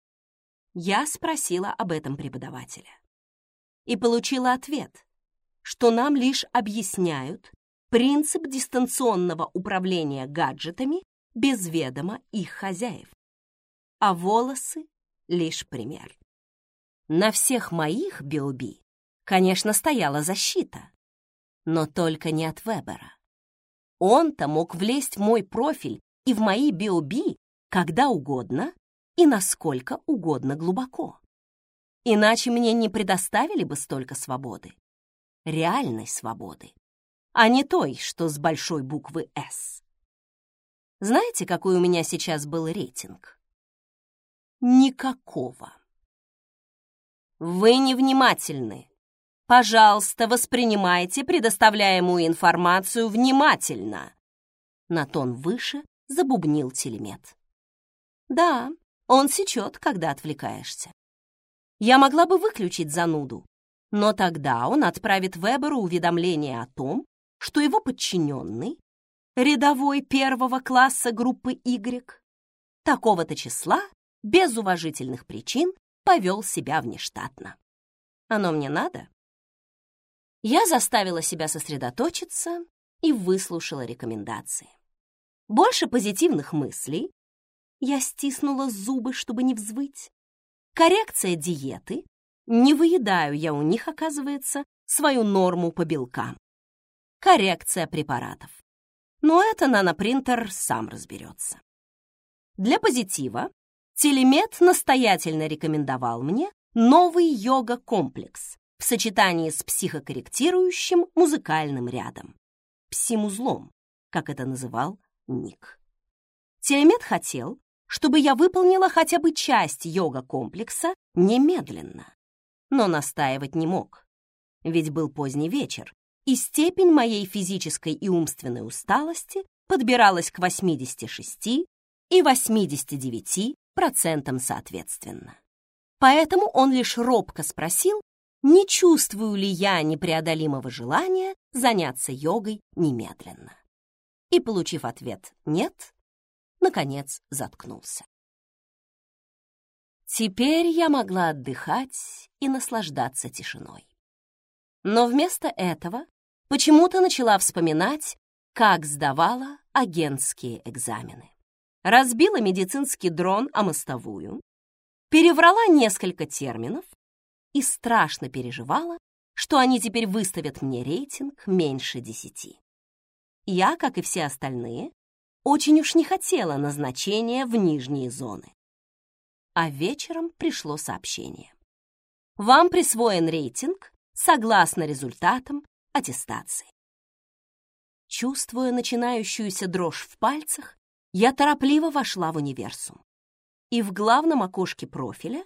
Я спросила об этом преподавателя. И получила ответ, что нам лишь объясняют принцип дистанционного управления гаджетами без ведома их хозяев. А волосы — лишь пример. На всех моих биоби, конечно, стояла защита, но только не от Вебера. Он-то мог влезть в мой профиль и в мои биоби когда угодно и насколько угодно глубоко. Иначе мне не предоставили бы столько свободы реальной свободы, а не той, что с большой буквы «С». Знаете, какой у меня сейчас был рейтинг? Никакого. Вы невнимательны. Пожалуйста, воспринимайте предоставляемую информацию внимательно. На тон выше забубнил телемет. Да, он сечет, когда отвлекаешься. Я могла бы выключить зануду, но тогда он отправит Веберу уведомление о том, что его подчиненный, рядовой первого класса группы Y, такого-то числа, без уважительных причин, повел себя внештатно. Оно мне надо? Я заставила себя сосредоточиться и выслушала рекомендации. Больше позитивных мыслей. Я стиснула зубы, чтобы не взвыть. Коррекция диеты. Не выедаю я у них, оказывается, свою норму по белкам. Коррекция препаратов. Но это нанопринтер сам разберется. Для позитива телемет настоятельно рекомендовал мне новый йога-комплекс в сочетании с психокорректирующим музыкальным рядом. Псимузлом, как это называл Ник. Телемет хотел, чтобы я выполнила хотя бы часть йога-комплекса немедленно, но настаивать не мог, ведь был поздний вечер, и степень моей физической и умственной усталости подбиралась к 86 и 89 процентам соответственно. Поэтому он лишь робко спросил, не чувствую ли я непреодолимого желания заняться йогой немедленно. И, получив ответ «нет», наконец заткнулся. Теперь я могла отдыхать и наслаждаться тишиной. Но вместо этого почему-то начала вспоминать, как сдавала агентские экзамены. Разбила медицинский дрон о мостовую, переврала несколько терминов и страшно переживала, что они теперь выставят мне рейтинг меньше десяти. Я, как и все остальные, очень уж не хотела назначения в нижние зоны. А вечером пришло сообщение. Вам присвоен рейтинг согласно результатам аттестации. Чувствуя начинающуюся дрожь в пальцах, я торопливо вошла в универсум. И в главном окошке профиля,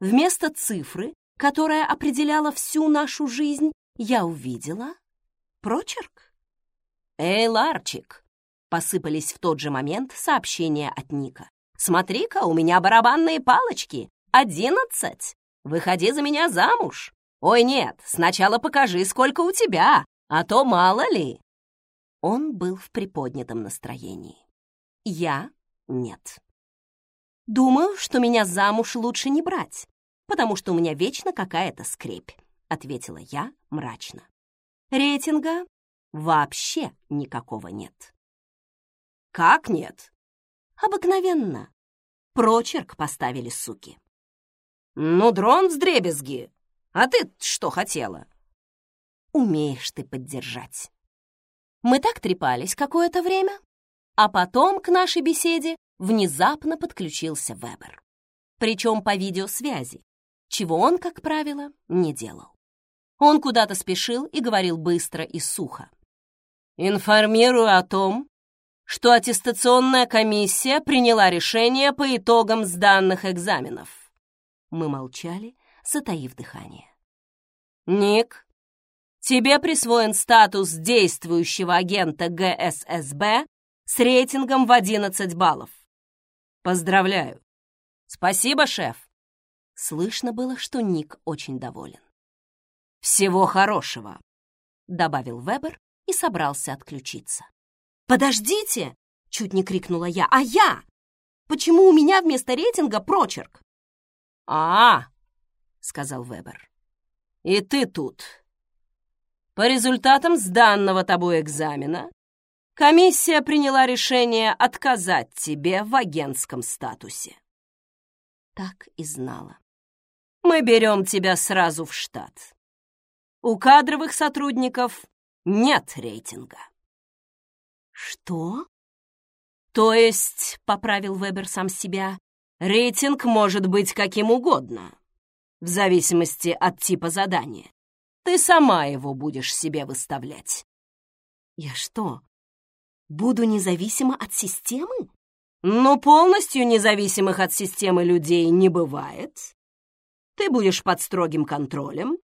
вместо цифры, которая определяла всю нашу жизнь, я увидела прочерк. «Эй, Ларчик!» — посыпались в тот же момент сообщения от Ника. «Смотри-ка, у меня барабанные палочки! Одиннадцать! Выходи за меня замуж! Ой, нет, сначала покажи, сколько у тебя, а то мало ли!» Он был в приподнятом настроении. Я — нет. «Думаю, что меня замуж лучше не брать, потому что у меня вечно какая-то скрепь», — ответила я мрачно. «Рейтинга вообще никакого нет». «Как нет?» «Обыкновенно. Прочерк поставили суки». «Ну, дрон вдребезги. А ты что хотела?» «Умеешь ты поддержать». Мы так трепались какое-то время, а потом к нашей беседе внезапно подключился Вебер. Причем по видеосвязи, чего он, как правило, не делал. Он куда-то спешил и говорил быстро и сухо. «Информирую о том, что аттестационная комиссия приняла решение по итогам сданных экзаменов». Мы молчали, затаив дыхание. «Ник, тебе присвоен статус действующего агента ГССБ с рейтингом в 11 баллов. Поздравляю. Спасибо, шеф. Слышно было, что Ник очень доволен. Всего хорошего, добавил Вебер и собрался отключиться. «Подождите!» — чуть не крикнула я. «А я? Почему у меня вместо рейтинга прочерк?» «А, -а, -а сказал Вебер. «И ты тут. По результатам сданного тобой экзамена комиссия приняла решение отказать тебе в агентском статусе». Так и знала. «Мы берем тебя сразу в штат. У кадровых сотрудников нет рейтинга». «Что?» «То есть, — поправил Вебер сам себя, — рейтинг может быть каким угодно, в зависимости от типа задания. Ты сама его будешь себе выставлять». «Я что, буду независима от системы?» «Ну, полностью независимых от системы людей не бывает. ты будешь под строгим контролем,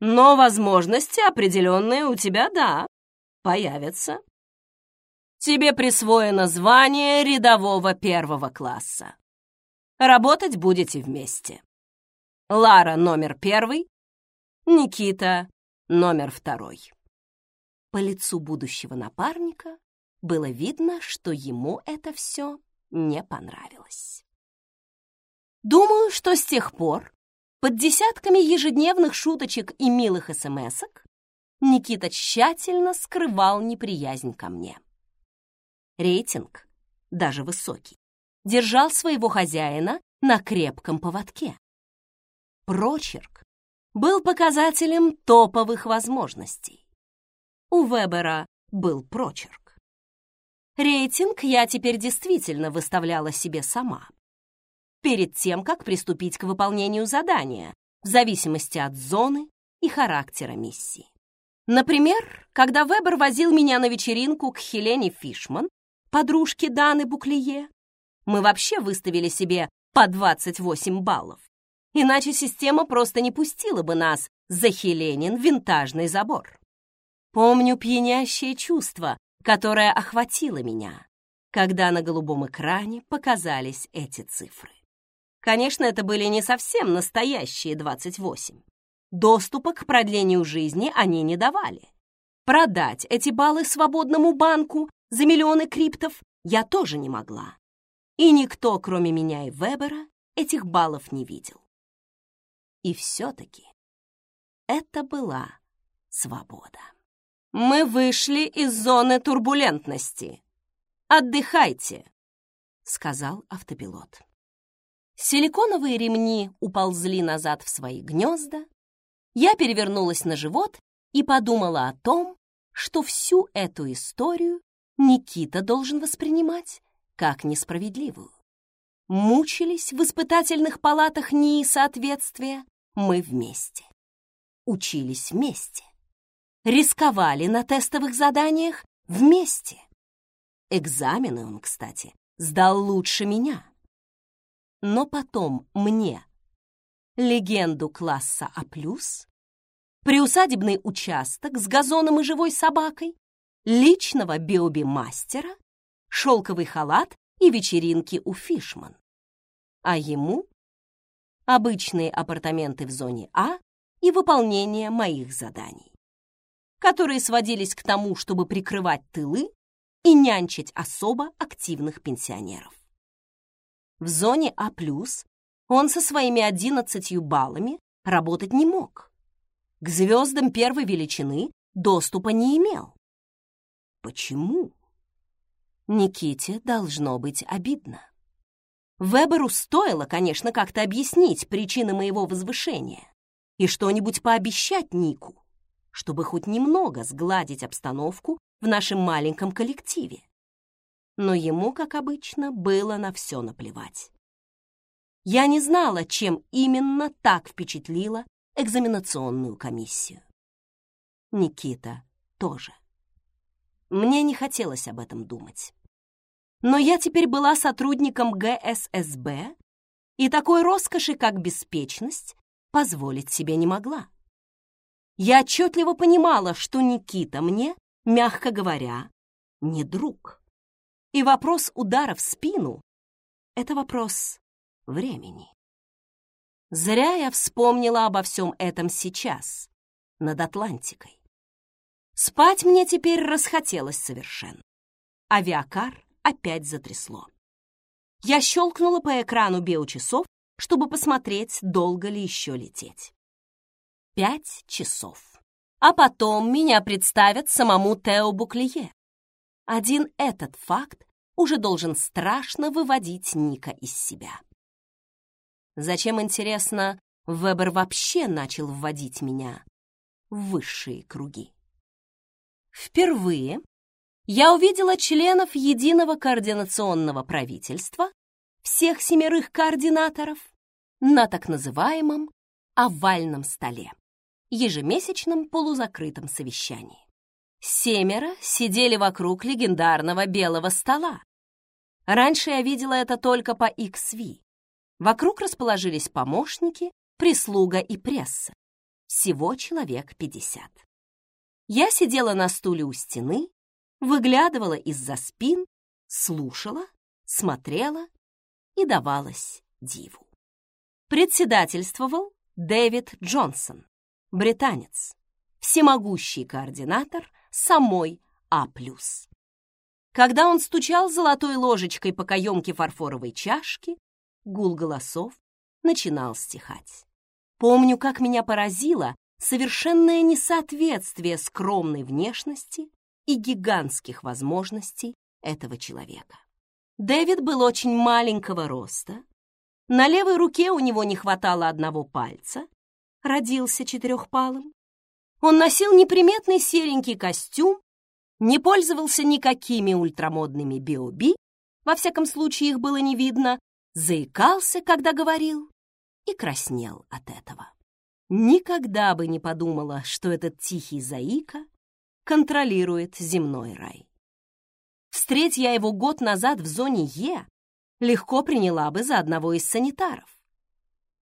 но возможности определенные у тебя, да, появятся. Тебе присвоено звание рядового первого класса. Работать будете вместе. Лара номер первый, Никита номер второй. По лицу будущего напарника было видно, что ему это все не понравилось. Думаю, что с тех пор под десятками ежедневных шуточек и милых смс-ок Никита тщательно скрывал неприязнь ко мне. Рейтинг, даже высокий, держал своего хозяина на крепком поводке. Прочерк был показателем топовых возможностей. У Вебера был прочерк. Рейтинг я теперь действительно выставляла себе сама перед тем, как приступить к выполнению задания, в зависимости от зоны и характера миссии. Например, когда Вебер возил меня на вечеринку к Хелене Фишман, подружке Даны Буклие, мы вообще выставили себе по 28 баллов. Иначе система просто не пустила бы нас за Хеленин винтажный забор. Помню пьянящее чувство, которое охватило меня, когда на голубом экране показались эти цифры. Конечно, это были не совсем настоящие 28. Доступа к продлению жизни они не давали. Продать эти баллы свободному банку за миллионы криптов я тоже не могла. И никто, кроме меня и Вебера, этих баллов не видел. И все-таки это была свобода. Мы вышли из зоны турбулентности. Отдыхайте, сказал автопилот. Силиконовые ремни уползли назад в свои гнезда. Я перевернулась на живот и подумала о том, что всю эту историю Никита должен воспринимать как несправедливую. Мучились в испытательных палатах НИИ соответствия мы вместе. Учились вместе. Рисковали на тестовых заданиях вместе. Экзамены он, кстати, сдал лучше меня но потом мне легенду класса А+, приусадебный участок с газоном и живой собакой, личного биоби-мастера, шелковый халат и вечеринки у Фишман. А ему обычные апартаменты в зоне А и выполнение моих заданий, которые сводились к тому, чтобы прикрывать тылы и нянчить особо активных пенсионеров. В зоне А+, он со своими 11 баллами работать не мог. К звездам первой величины доступа не имел. Почему? Никите должно быть обидно. Веберу стоило, конечно, как-то объяснить причины моего возвышения и что-нибудь пообещать Нику, чтобы хоть немного сгладить обстановку в нашем маленьком коллективе но ему, как обычно, было на все наплевать. Я не знала, чем именно так впечатлила экзаменационную комиссию. Никита тоже. Мне не хотелось об этом думать. Но я теперь была сотрудником ГССБ, и такой роскоши, как беспечность, позволить себе не могла. Я отчетливо понимала, что Никита мне, мягко говоря, не друг. И вопрос удара в спину — это вопрос времени. Зря я вспомнила обо всем этом сейчас, над Атлантикой. Спать мне теперь расхотелось совершенно. Авиакар опять затрясло. Я щелкнула по экрану биочасов, чтобы посмотреть, долго ли еще лететь. Пять часов. А потом меня представят самому Тео Буклие. Один этот факт уже должен страшно выводить Ника из себя. Зачем, интересно, Вебер вообще начал вводить меня в высшие круги? Впервые я увидела членов единого координационного правительства, всех семерых координаторов, на так называемом овальном столе, ежемесячном полузакрытом совещании. Семеро сидели вокруг легендарного белого стола. Раньше я видела это только по XV. Вокруг расположились помощники прислуга и пресса. Всего человек пятьдесят. Я сидела на стуле у стены, выглядывала из-за спин, слушала, смотрела и давалась диву. Председательствовал Дэвид Джонсон, британец, всемогущий координатор самой А+. Когда он стучал золотой ложечкой по каемке фарфоровой чашки, гул голосов начинал стихать. Помню, как меня поразило совершенное несоответствие скромной внешности и гигантских возможностей этого человека. Дэвид был очень маленького роста. На левой руке у него не хватало одного пальца. Родился четырехпалым. Он носил неприметный серенький костюм, не пользовался никакими ультрамодными биоби, во всяком случае их было не видно, заикался, когда говорил, и краснел от этого. Никогда бы не подумала, что этот тихий заика контролирует земной рай. Встреть я его год назад в зоне Е, легко приняла бы за одного из санитаров.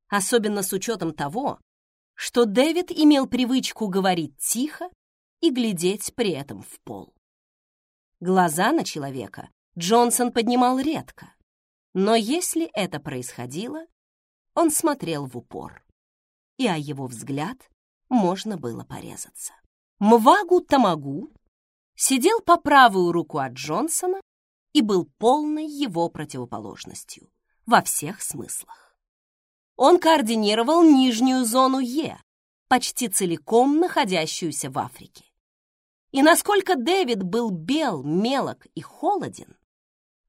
Особенно с учетом того, что Дэвид имел привычку говорить тихо и глядеть при этом в пол. Глаза на человека Джонсон поднимал редко, но если это происходило, он смотрел в упор, и о его взгляд можно было порезаться. Мвагу Тамагу сидел по правую руку от Джонсона и был полной его противоположностью во всех смыслах. Он координировал нижнюю зону Е, почти целиком находящуюся в Африке. И насколько Дэвид был бел, мелок и холоден,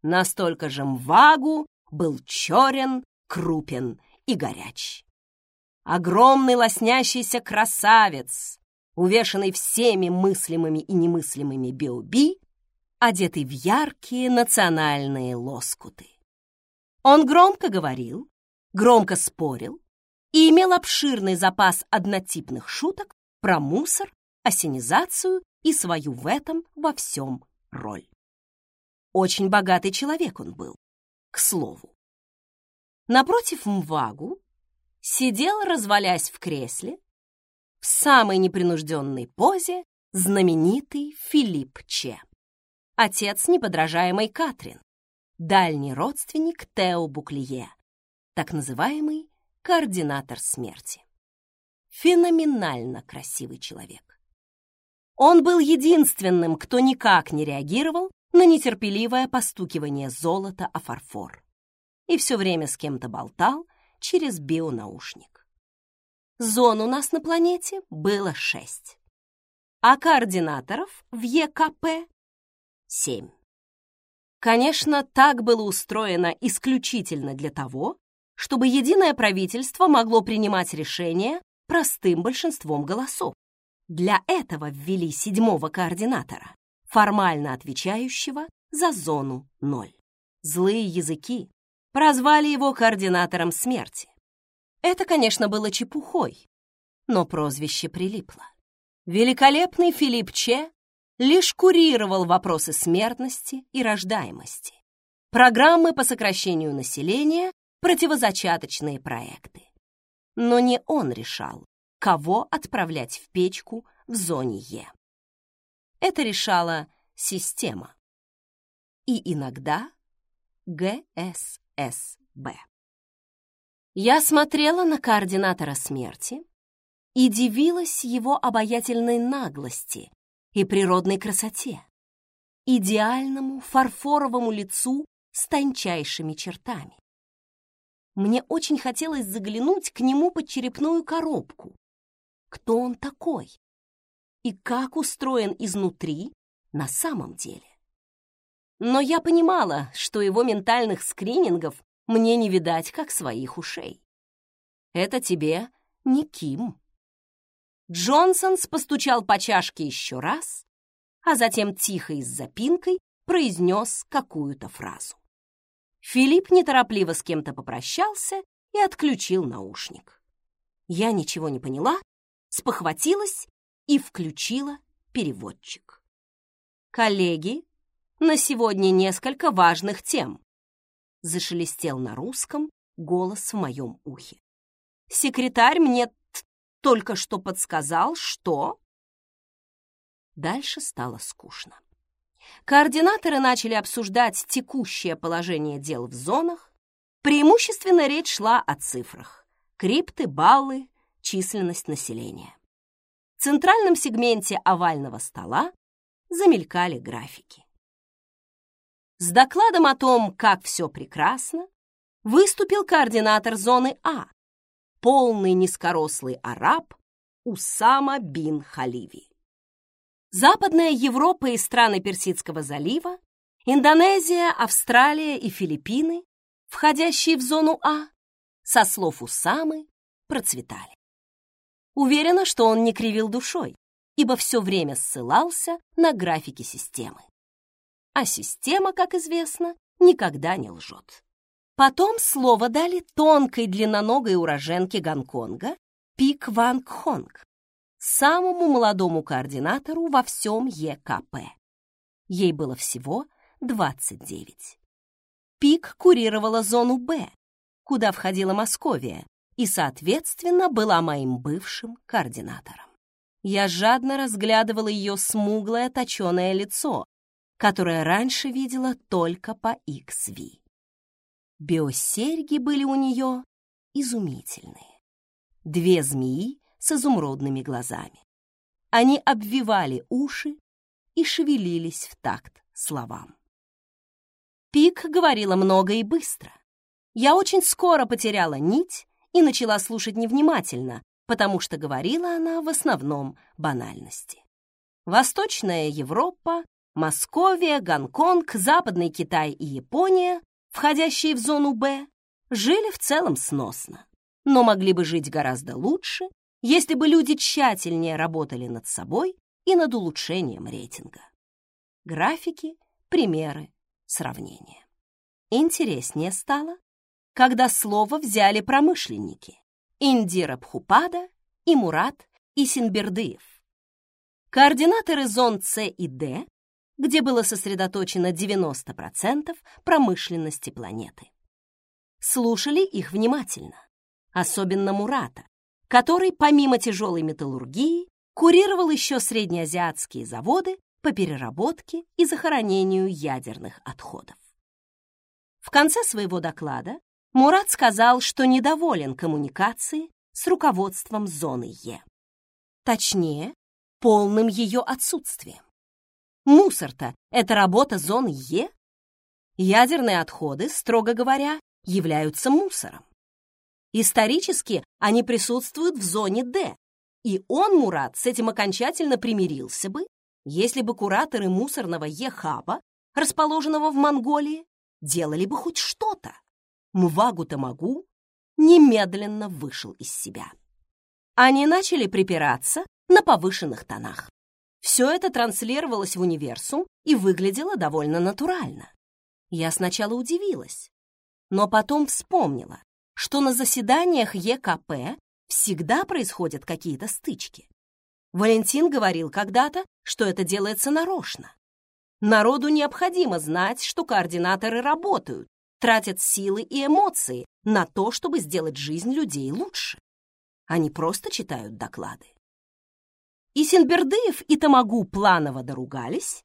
настолько же Мвагу был черен, крупен и горяч. Огромный лоснящийся красавец, увешанный всеми мыслимыми и немыслимыми биоби, одетый в яркие национальные лоскуты. Он громко говорил, громко спорил и имел обширный запас однотипных шуток про мусор, осенизацию и свою в этом во всем роль. Очень богатый человек он был, к слову. Напротив Мвагу сидел, развалясь в кресле, в самой непринужденной позе знаменитый Филипп Че, отец неподражаемой Катрин, дальний родственник Тео Буклие, так называемый координатор смерти. Феноменально красивый человек. Он был единственным, кто никак не реагировал на нетерпеливое постукивание золота о фарфор и все время с кем-то болтал через бионаушник. Зон у нас на планете было шесть, а координаторов в ЕКП — семь. Конечно, так было устроено исключительно для того, чтобы единое правительство могло принимать решения простым большинством голосов. Для этого ввели седьмого координатора, формально отвечающего за зону ноль. Злые языки прозвали его координатором смерти. Это, конечно, было чепухой, но прозвище прилипло. Великолепный Филипп Че лишь курировал вопросы смертности и рождаемости, программы по сокращению населения, противозачаточные проекты. Но не он решал, кого отправлять в печку в зоне Е. Это решала система. И иногда ГССБ. Я смотрела на координатора смерти и дивилась его обаятельной наглости и природной красоте, идеальному фарфоровому лицу с тончайшими чертами. Мне очень хотелось заглянуть к нему под черепную коробку. Кто он такой? И как устроен изнутри на самом деле? Но я понимала, что его ментальных скринингов мне не видать, как своих ушей. Это тебе не Ким. Джонсон постучал по чашке еще раз, а затем тихо и с запинкой произнес какую-то фразу. Филипп неторопливо с кем-то попрощался и отключил наушник. Я ничего не поняла, спохватилась и включила переводчик. Коллеги, на сегодня несколько важных тем зашелестел на русском голос в моем ухе. секретарь мне только что подсказал, что...» Дальше стало скучно. Координаторы начали обсуждать текущее положение дел в зонах. Преимущественно речь шла о цифрах. Крипты, баллы, численность населения. В центральном сегменте овального стола замелькали графики. С докладом о том, как все прекрасно, выступил координатор зоны А, полный низкорослый араб Усама бин Халиви. Западная Европа и страны Персидского залива, Индонезия, Австралия и Филиппины, входящие в зону А, со слов Усамы, процветали. Уверена, что он не кривил душой, ибо все время ссылался на графики системы. А система, как известно, никогда не лжет. Потом слово дали тонкой длинноногой уроженке Гонконга Пик Ван Кхонг, самому молодому координатору во всем ЕКП. Ей было всего 29. Пик курировала зону «Б», куда входила Московия, и, соответственно, была моим бывшим координатором. Я жадно разглядывала ее смуглое точеное лицо, которое раньше видела только по XV. Биосерьги были у нее изумительные. Две змеи с изумрудными глазами. Они обвивали уши и шевелились в такт словам. Пик говорила много и быстро. Я очень скоро потеряла нить и начала слушать невнимательно, потому что говорила она в основном банальности. Восточная Европа, Московия, Гонконг, Западный Китай и Япония, входящие в зону «Б», жили в целом сносно, но могли бы жить гораздо лучше, если бы люди тщательнее работали над собой и над улучшением рейтинга. Графики, примеры, сравнения. Интереснее стало, когда слово взяли промышленники Индира Бхупада и Мурат Исинбердыев. Координаторы зон С и Д, где было сосредоточено 90% промышленности планеты. Слушали их внимательно, особенно Мурата, который, помимо тяжелой металлургии, курировал еще среднеазиатские заводы по переработке и захоронению ядерных отходов. В конце своего доклада Мурат сказал, что недоволен коммуникацией с руководством зоны Е. Точнее, полным ее отсутствием. Мусор-то — это работа зоны Е? Ядерные отходы, строго говоря, являются мусором. Исторически они присутствуют в зоне Д, и он, Мурат, с этим окончательно примирился бы, если бы кураторы мусорного Е-хаба, расположенного в Монголии, делали бы хоть что-то. Мвагу-Тамагу немедленно вышел из себя. Они начали припираться на повышенных тонах. Все это транслировалось в универсум и выглядело довольно натурально. Я сначала удивилась, но потом вспомнила, что на заседаниях ЕКП всегда происходят какие-то стычки. Валентин говорил когда-то, что это делается нарочно. Народу необходимо знать, что координаторы работают, тратят силы и эмоции на то, чтобы сделать жизнь людей лучше. Они просто читают доклады. И Синбердыев, и Тамагу планово доругались,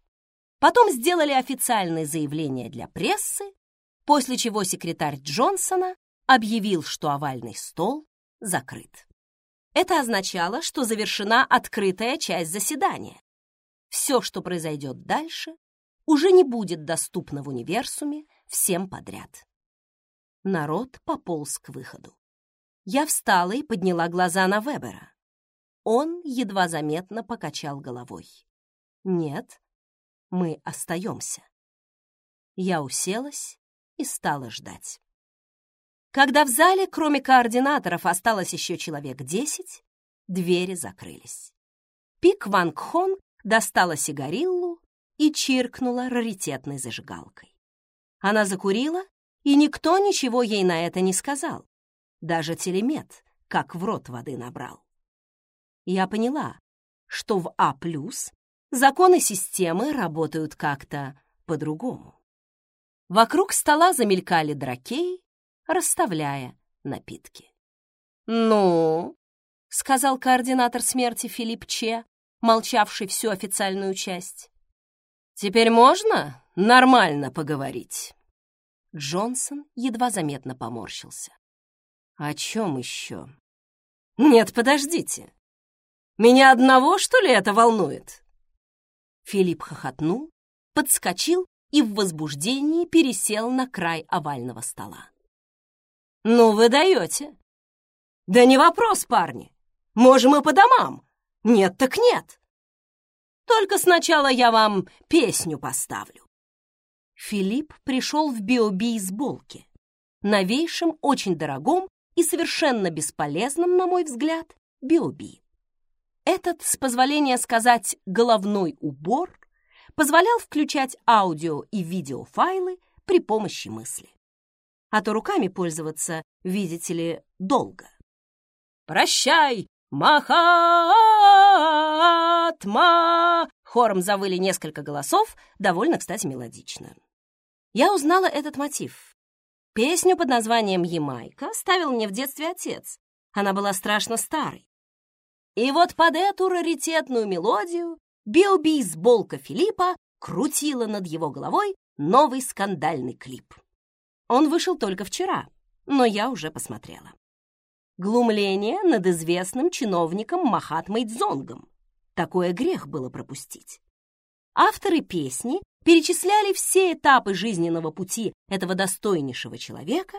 потом сделали официальное заявление для прессы, после чего секретарь Джонсона объявил, что овальный стол закрыт. Это означало, что завершена открытая часть заседания. Все, что произойдет дальше, уже не будет доступно в универсуме всем подряд. Народ пополз к выходу. Я встала и подняла глаза на Вебера. Он едва заметно покачал головой. «Нет, мы остаемся». Я уселась и стала ждать. Когда в зале, кроме координаторов, осталось еще человек десять, двери закрылись. Пик Ван Кхон достала сигариллу и чиркнула раритетной зажигалкой. Она закурила, и никто ничего ей на это не сказал. Даже телемет как в рот воды набрал. Я поняла, что в А+, законы системы работают как-то по-другому. Вокруг стола замелькали дракеи, расставляя напитки. «Ну?» — сказал координатор смерти Филипп Че, молчавший всю официальную часть. «Теперь можно нормально поговорить?» Джонсон едва заметно поморщился. «О чем еще?» «Нет, подождите. Меня одного, что ли, это волнует?» Филипп хохотнул, подскочил и в возбуждении пересел на край овального стола. «Ну, вы даете!» «Да не вопрос, парни! Можем и по домам! Нет так нет! Только сначала я вам песню поставлю!» Филипп пришел в биоби-сболке, новейшем, очень дорогом и совершенно бесполезном, на мой взгляд, биоби. Этот, с позволения сказать, головной убор позволял включать аудио и видеофайлы при помощи мысли. А то руками пользоваться, видите ли, долго. «Прощай, Махатма!» Хором завыли несколько голосов, довольно, кстати, мелодично. Я узнала этот мотив. Песню под названием «Ямайка» ставил мне в детстве отец. Она была страшно старой. И вот под эту раритетную мелодию биобейсболка Филиппа крутила над его головой новый скандальный клип. Он вышел только вчера, но я уже посмотрела. Глумление над известным чиновником Махатмой Дзонгом. Такое грех было пропустить. Авторы песни перечисляли все этапы жизненного пути этого достойнейшего человека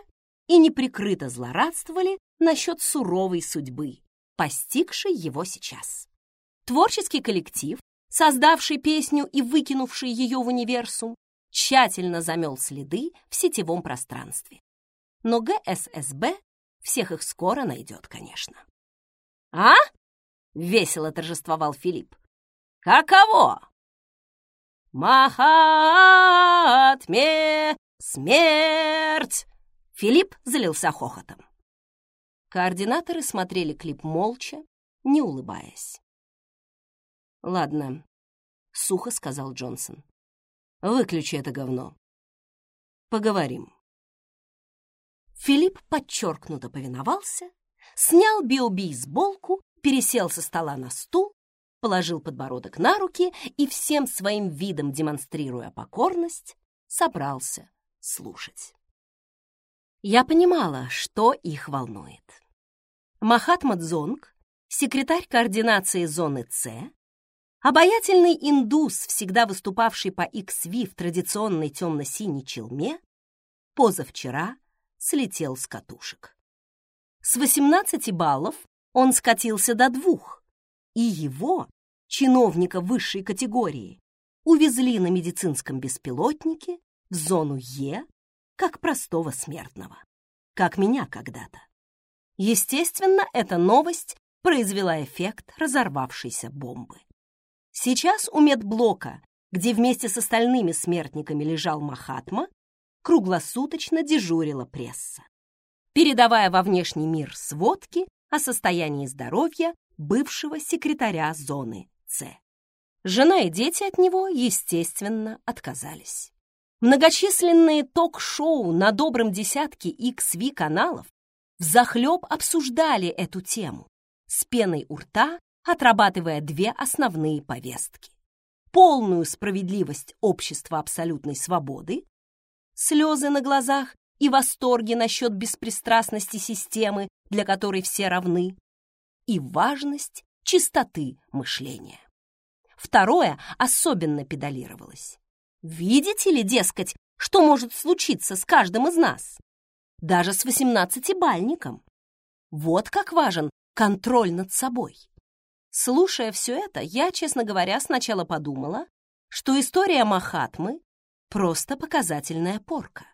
и неприкрыто злорадствовали насчет суровой судьбы, постигшей его сейчас. Творческий коллектив, создавший песню и выкинувший ее в универсум, тщательно замел следы в сетевом пространстве. Но ГССБ всех их скоро найдет, конечно. «А?» — весело торжествовал Филипп. «Каково?» «Махатме! Смерть!» Филипп залился хохотом. Координаторы смотрели клип молча, не улыбаясь. «Ладно», — сухо сказал Джонсон. «Выключи это говно. Поговорим». Филипп подчеркнуто повиновался, снял биобейсболку, пересел со стола на стул, положил подбородок на руки и всем своим видом, демонстрируя покорность, собрался слушать. Я понимала, что их волнует. Махатма Дзонг, секретарь координации зоны С, обаятельный индус, всегда выступавший по XV в традиционной темно-синей челме, позавчера слетел с катушек. С 18 баллов он скатился до двух, и его, чиновника высшей категории, увезли на медицинском беспилотнике в зону Е как простого смертного, как меня когда-то. Естественно, эта новость произвела эффект разорвавшейся бомбы. Сейчас у медблока, где вместе с остальными смертниками лежал Махатма, круглосуточно дежурила пресса, передавая во внешний мир сводки о состоянии здоровья бывшего секретаря зоны С. Жена и дети от него, естественно, отказались. Многочисленные ток-шоу на добром десятке XV-каналов взахлеб обсуждали эту тему, с пеной у рта отрабатывая две основные повестки. Полную справедливость общества абсолютной свободы слезы на глазах и восторги насчет беспристрастности системы, для которой все равны, и важность чистоты мышления. Второе особенно педалировалось. Видите ли, дескать, что может случиться с каждым из нас? Даже с восемнадцатибальником. Вот как важен контроль над собой. Слушая все это, я, честно говоря, сначала подумала, что история Махатмы Просто показательная порка.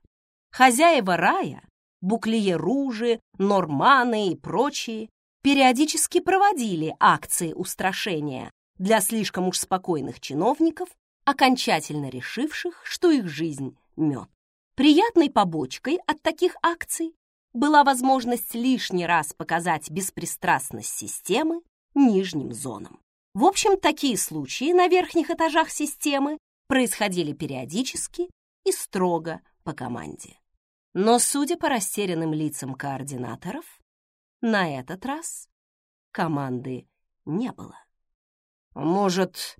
Хозяева рая, буклие ружи, норманы и прочие периодически проводили акции устрашения для слишком уж спокойных чиновников, окончательно решивших, что их жизнь — мед. Приятной побочкой от таких акций была возможность лишний раз показать беспристрастность системы нижним зонам. В общем, такие случаи на верхних этажах системы происходили периодически и строго по команде. Но, судя по растерянным лицам координаторов, На этот раз команды не было. «Может,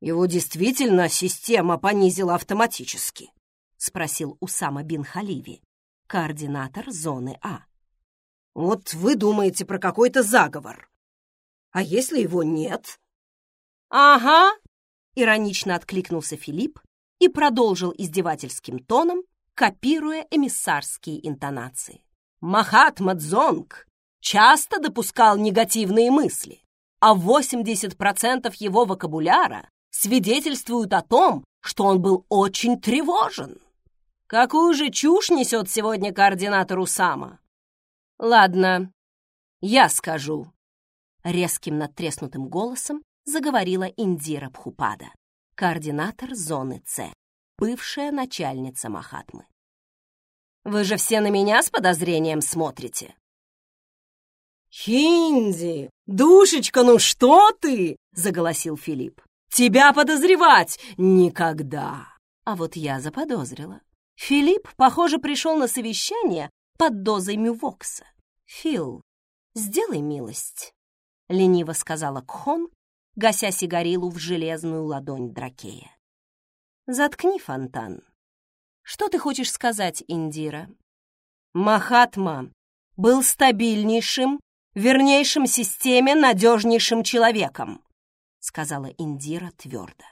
его действительно система понизила автоматически?» — спросил Усама бин Халиви, координатор зоны А. «Вот вы думаете про какой-то заговор. А если его нет?» «Ага!» — иронично откликнулся Филипп и продолжил издевательским тоном, копируя эмиссарские интонации. «Махатма Дзонг часто допускал негативные мысли, а 80% его вокабуляра свидетельствуют о том, что он был очень тревожен. Какую же чушь несет сегодня координатор Усама? Ладно, я скажу. Резким надтреснутым голосом заговорила Индира Бхупада, координатор зоны С, бывшая начальница Махатмы. Вы же все на меня с подозрением смотрите. «Хинди, душечка, ну что ты?» — заголосил Филипп. «Тебя подозревать никогда!» А вот я заподозрила. Филипп, похоже, пришел на совещание под дозой мювокса. «Фил, сделай милость», — лениво сказала Кхон, гася сигарилу в железную ладонь Дракея. «Заткни фонтан. Что ты хочешь сказать, Индира?» «Махатма был стабильнейшим, вернейшим системе, надежнейшим человеком», — сказала Индира твердо.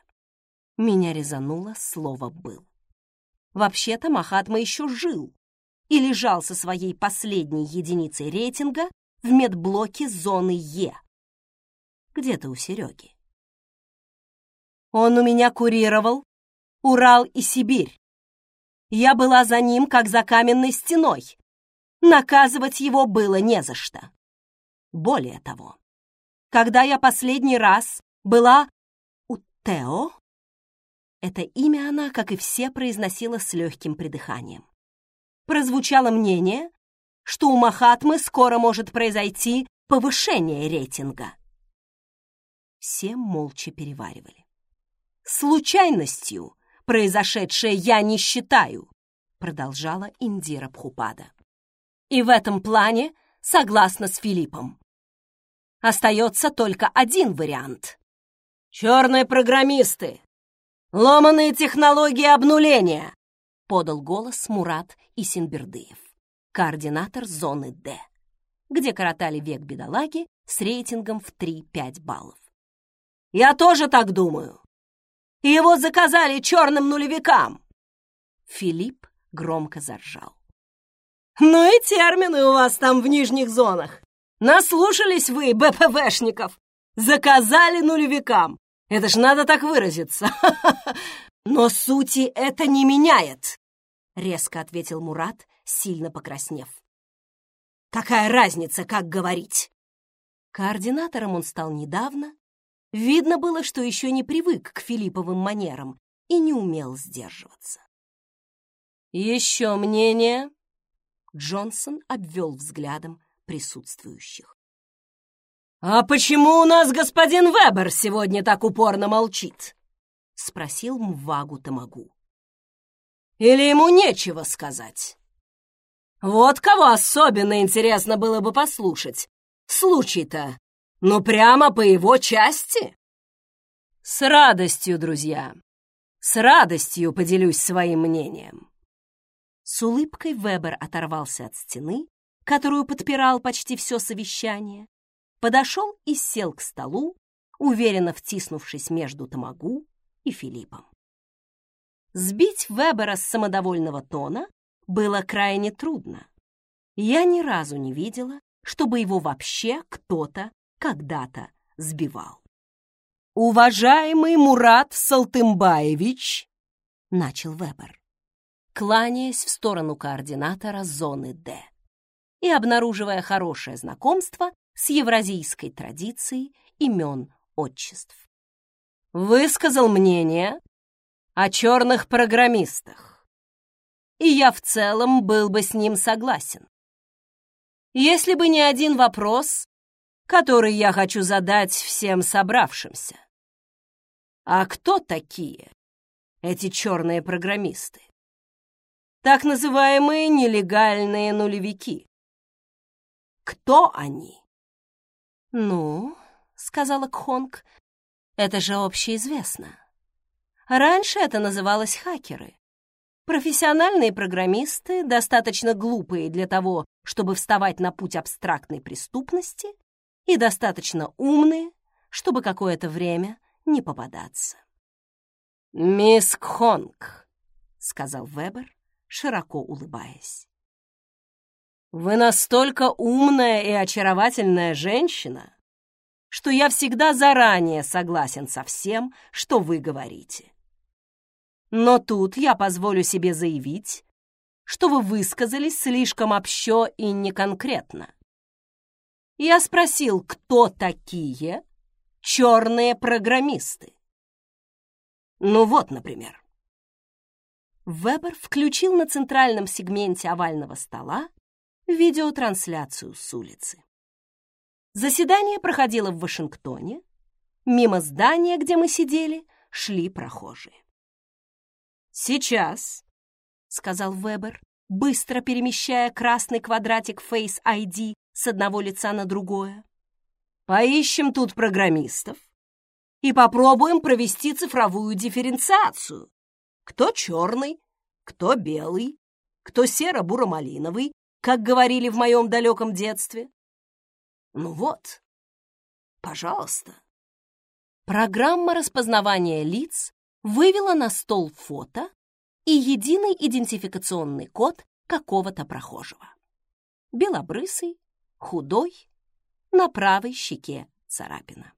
Меня резануло слово «был». Вообще-то Махатма еще жил и лежал со своей последней единицей рейтинга в медблоке зоны Е. Где-то у Сереги. Он у меня курировал Урал и Сибирь. Я была за ним, как за каменной стеной. Наказывать его было не за что. Более того, когда я последний раз была у Тео, это имя она, как и все, произносила с легким придыханием. Прозвучало мнение, что у Махатмы скоро может произойти повышение рейтинга. Все молча переваривали. «Случайностью произошедшее я не считаю», продолжала Индира Бхупада. «И в этом плане согласна с Филиппом. Остается только один вариант. «Черные программисты! «Ломаные технологии обнуления!» — подал голос Мурат Исенбердыев, координатор зоны «Д», где коротали век бедолаги с рейтингом в 3-5 баллов. «Я тоже так думаю. И его заказали черным нулевикам!» Филипп громко заржал. «Ну и термины у вас там в нижних зонах! Наслушались вы, БПВшников! Заказали нулевикам! Это ж надо так выразиться. Но сути это не меняет, резко ответил Мурат, сильно покраснев. Какая разница, как говорить? Координатором он стал недавно. Видно было, что еще не привык к Филипповым манерам и не умел сдерживаться. «Еще мнение?» Джонсон обвел взглядом присутствующих. «А почему у нас господин Вебер сегодня так упорно молчит?» — спросил Мвагу Тамагу. «Или ему нечего сказать?» «Вот кого особенно интересно было бы послушать. Случай-то, ну прямо по его части?» «С радостью, друзья, с радостью поделюсь своим мнением». С улыбкой Вебер оторвался от стены, которую подпирал почти все совещание, подошел и сел к столу, уверенно втиснувшись между Тамагу и Филиппом. Сбить Вебера с самодовольного тона было крайне трудно. Я ни разу не видела, чтобы его вообще кто-то когда-то сбивал. «Уважаемый Мурат Салтымбаевич!» — начал Вебер, кланяясь в сторону координатора зоны «Д» и обнаруживая хорошее знакомство с евразийской традицией имен отчеств. Высказал мнение о черных программистах, и я в целом был бы с ним согласен. Если бы не один вопрос, который я хочу задать всем собравшимся. А кто такие эти черные программисты? Так называемые нелегальные нулевики. Кто они? Ну, сказала Кхонг, это же общеизвестно. Раньше это называлось хакеры. Профессиональные программисты, достаточно глупые для того, чтобы вставать на путь абстрактной преступности, и достаточно умные, чтобы какое-то время не попадаться. «Мисс Кхонг», — сказал Вебер, широко улыбаясь. «Вы настолько умная и очаровательная женщина, что я всегда заранее согласен со всем, что вы говорите. Но тут я позволю себе заявить, что вы высказались слишком общо и неконкретно. Я спросил, кто такие черные программисты. Ну вот, например. Вебер включил на центральном сегменте овального стола видеотрансляцию с улицы. Заседание проходило в Вашингтоне. Мимо здания, где мы сидели, шли прохожие. «Сейчас», — сказал Вебер, быстро перемещая красный квадратик Face ID с одного лица на другое, «поищем тут программистов и попробуем провести цифровую дифференциацию. Кто черный, кто белый, кто серо-буро-малиновый, как говорили в моем далеком детстве. Ну вот, пожалуйста. Программа распознавания лиц вывела на стол фото и единый идентификационный код какого-то прохожего. Белобрысый, худой, на правой щеке царапина.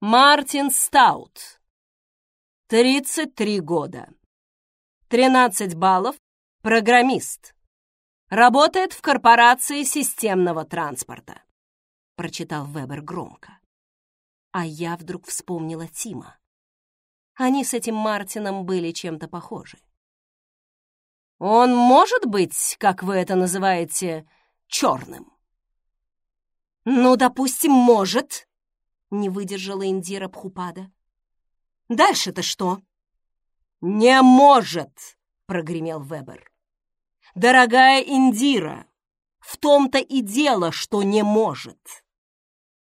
Мартин Стаут. 33 года. 13 баллов. Программист. Работает в корпорации системного транспорта. Прочитал Вебер громко. А я вдруг вспомнила Тима. Они с этим Мартином были чем-то похожи. Он может быть, как вы это называете, черным? Ну, допустим, может, не выдержала Индира Пхупада. Дальше-то что? Не может, прогремел Вебер. Дорогая Индира, в том-то и дело, что не может.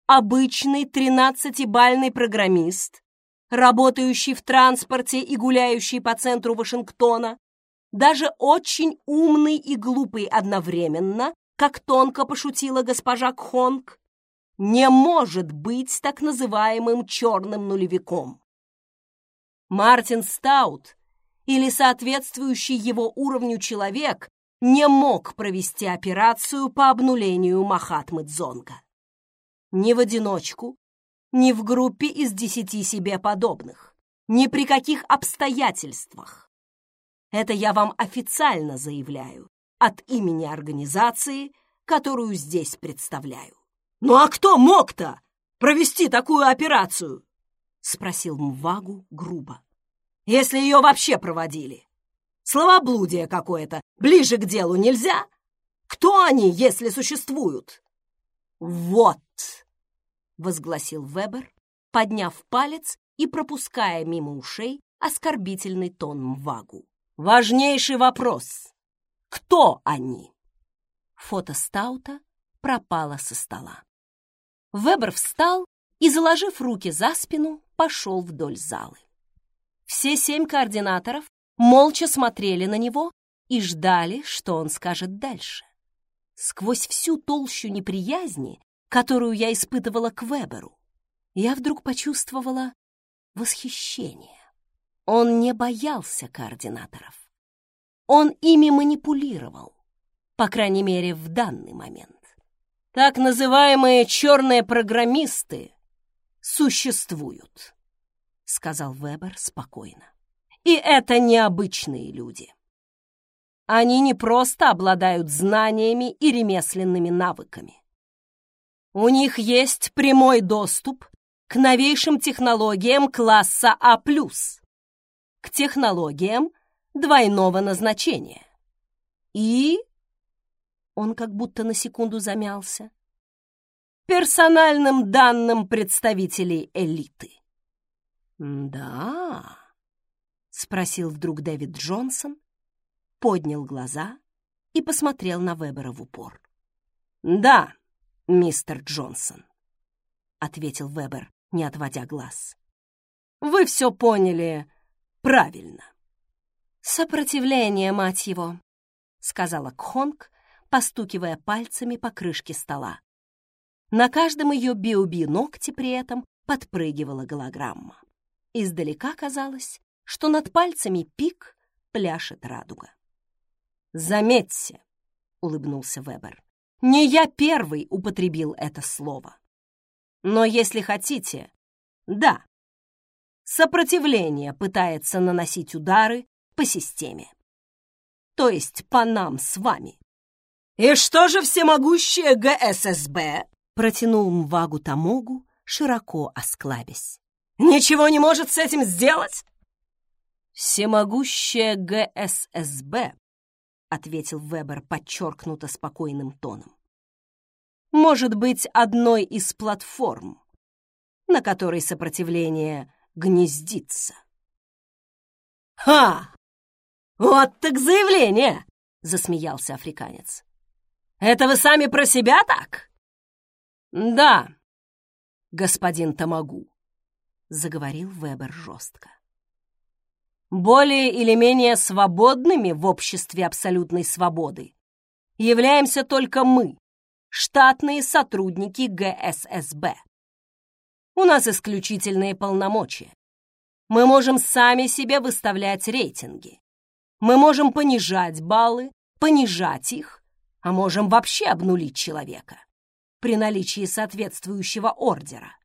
Обычный тринадцатибальный программист, работающий в транспорте и гуляющий по центру Вашингтона, даже очень умный и глупый одновременно, как тонко пошутила госпожа Кхонг, не может быть так называемым черным нулевиком. Мартин Стаут или соответствующий его уровню человек не мог провести операцию по обнулению Махатмы Дзонга. Ни в одиночку, ни в группе из десяти себе подобных, ни при каких обстоятельствах. Это я вам официально заявляю от имени организации, которую здесь представляю. «Ну а кто мог-то провести такую операцию?» — спросил Мвагу грубо если ее вообще проводили. Словоблудие какое-то, ближе к делу нельзя? Кто они, если существуют? Вот, возгласил Вебер, подняв палец и пропуская мимо ушей оскорбительный тон Мвагу. Важнейший вопрос. Кто они? Фото Стаута пропало со стола. Вебер встал и, заложив руки за спину, пошел вдоль залы. Все семь координаторов молча смотрели на него и ждали, что он скажет дальше. Сквозь всю толщу неприязни, которую я испытывала к Веберу, я вдруг почувствовала восхищение. Он не боялся координаторов. Он ими манипулировал, по крайней мере, в данный момент. Так называемые черные программисты существуют сказал Вебер спокойно. И это необычные люди. Они не просто обладают знаниями и ремесленными навыками. У них есть прямой доступ к новейшим технологиям класса А+, к технологиям двойного назначения. И... Он как будто на секунду замялся. Персональным данным представителей элиты. «Да?» — спросил вдруг Дэвид Джонсон, поднял глаза и посмотрел на Вебера в упор. «Да, мистер Джонсон», — ответил Вебер, не отводя глаз. «Вы все поняли правильно». «Сопротивление, мать его», — сказала Кхонг, постукивая пальцами по крышке стола. На каждом ее биоби ногте при этом подпрыгивала голограмма. Издалека казалось, что над пальцами пик пляшет радуга. «Заметьте», — улыбнулся Вебер, — «не я первый употребил это слово. Но если хотите, да, сопротивление пытается наносить удары по системе. То есть по нам с вами. «И что же всемогущее ГССБ?» протянул Мвагу Тамогу, широко осклабясь. «Ничего не может с этим сделать?» «Всемогущее ГССБ», — ответил Вебер подчеркнуто спокойным тоном. «Может быть одной из платформ, на которой сопротивление гнездится». «Ха! Вот так заявление!» — засмеялся африканец. «Это вы сами про себя так?» «Да, господин Тамагу», — заговорил Вебер жестко. «Более или менее свободными в обществе абсолютной свободы являемся только мы, штатные сотрудники ГССБ. У нас исключительные полномочия. Мы можем сами себе выставлять рейтинги. Мы можем понижать баллы, понижать их, а можем вообще обнулить человека при наличии соответствующего ордера.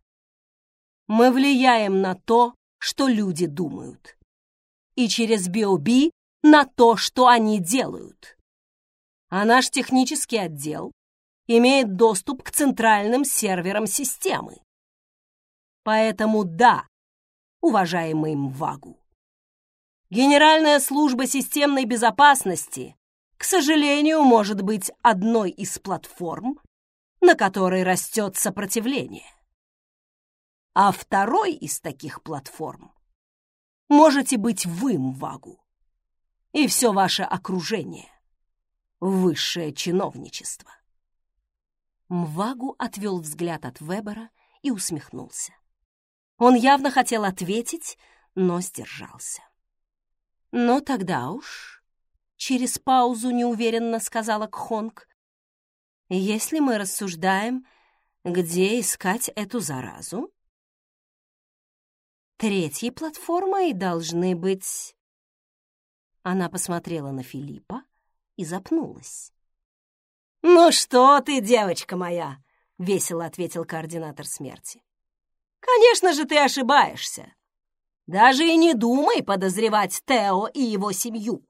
Мы влияем на то, что люди думают. И через BOB на то, что они делают. А наш технический отдел имеет доступ к центральным серверам системы. Поэтому да, уважаемый МВАГУ. Генеральная служба системной безопасности, к сожалению, может быть одной из платформ, на которой растет сопротивление. А второй из таких платформ можете быть вы, Мвагу, и все ваше окружение, высшее чиновничество. Мвагу отвел взгляд от Вебера и усмехнулся. Он явно хотел ответить, но сдержался. «Ну тогда уж», — через паузу неуверенно сказала Кхонг, если мы рассуждаем, где искать эту заразу, третьей платформой должны быть... Она посмотрела на Филиппа и запнулась. «Ну что ты, девочка моя!» — весело ответил координатор смерти. «Конечно же ты ошибаешься. Даже и не думай подозревать Тео и его семью!»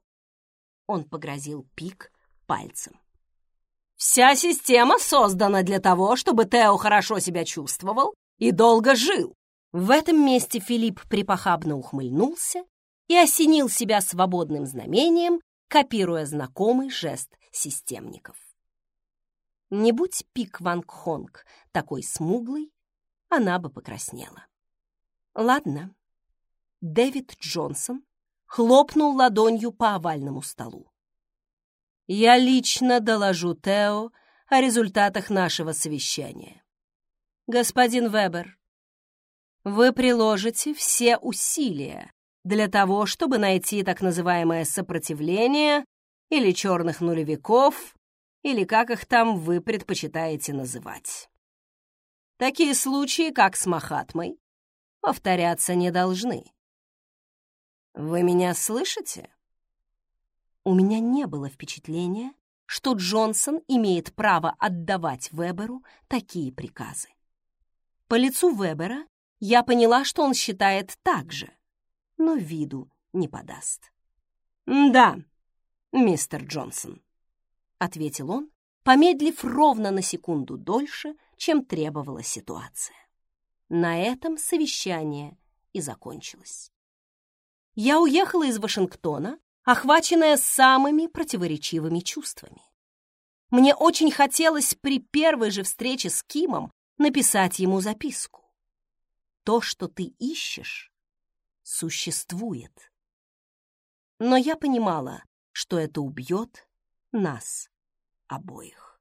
Он погрозил пик пальцем. Вся система создана для того, чтобы Тео хорошо себя чувствовал и долго жил. В этом месте Филипп припохабно ухмыльнулся и осенил себя свободным знамением, копируя знакомый жест системников. Не будь Пик Ван Кхонг такой смуглый, она бы покраснела. Ладно. Дэвид Джонсон хлопнул ладонью по овальному столу. Я лично доложу Тео о результатах нашего совещания. Господин Вебер, вы приложите все усилия для того, чтобы найти так называемое сопротивление или черных нулевиков, или как их там вы предпочитаете называть. Такие случаи, как с Махатмой, повторяться не должны. Вы меня слышите? У меня не было впечатления, что Джонсон имеет право отдавать Веберу такие приказы. По лицу Вебера я поняла, что он считает так же, но виду не подаст. «Да, мистер Джонсон», — ответил он, помедлив ровно на секунду дольше, чем требовала ситуация. На этом совещание и закончилось. Я уехала из Вашингтона охваченная самыми противоречивыми чувствами. Мне очень хотелось при первой же встрече с Кимом написать ему записку. То, что ты ищешь, существует. Но я понимала, что это убьет нас обоих.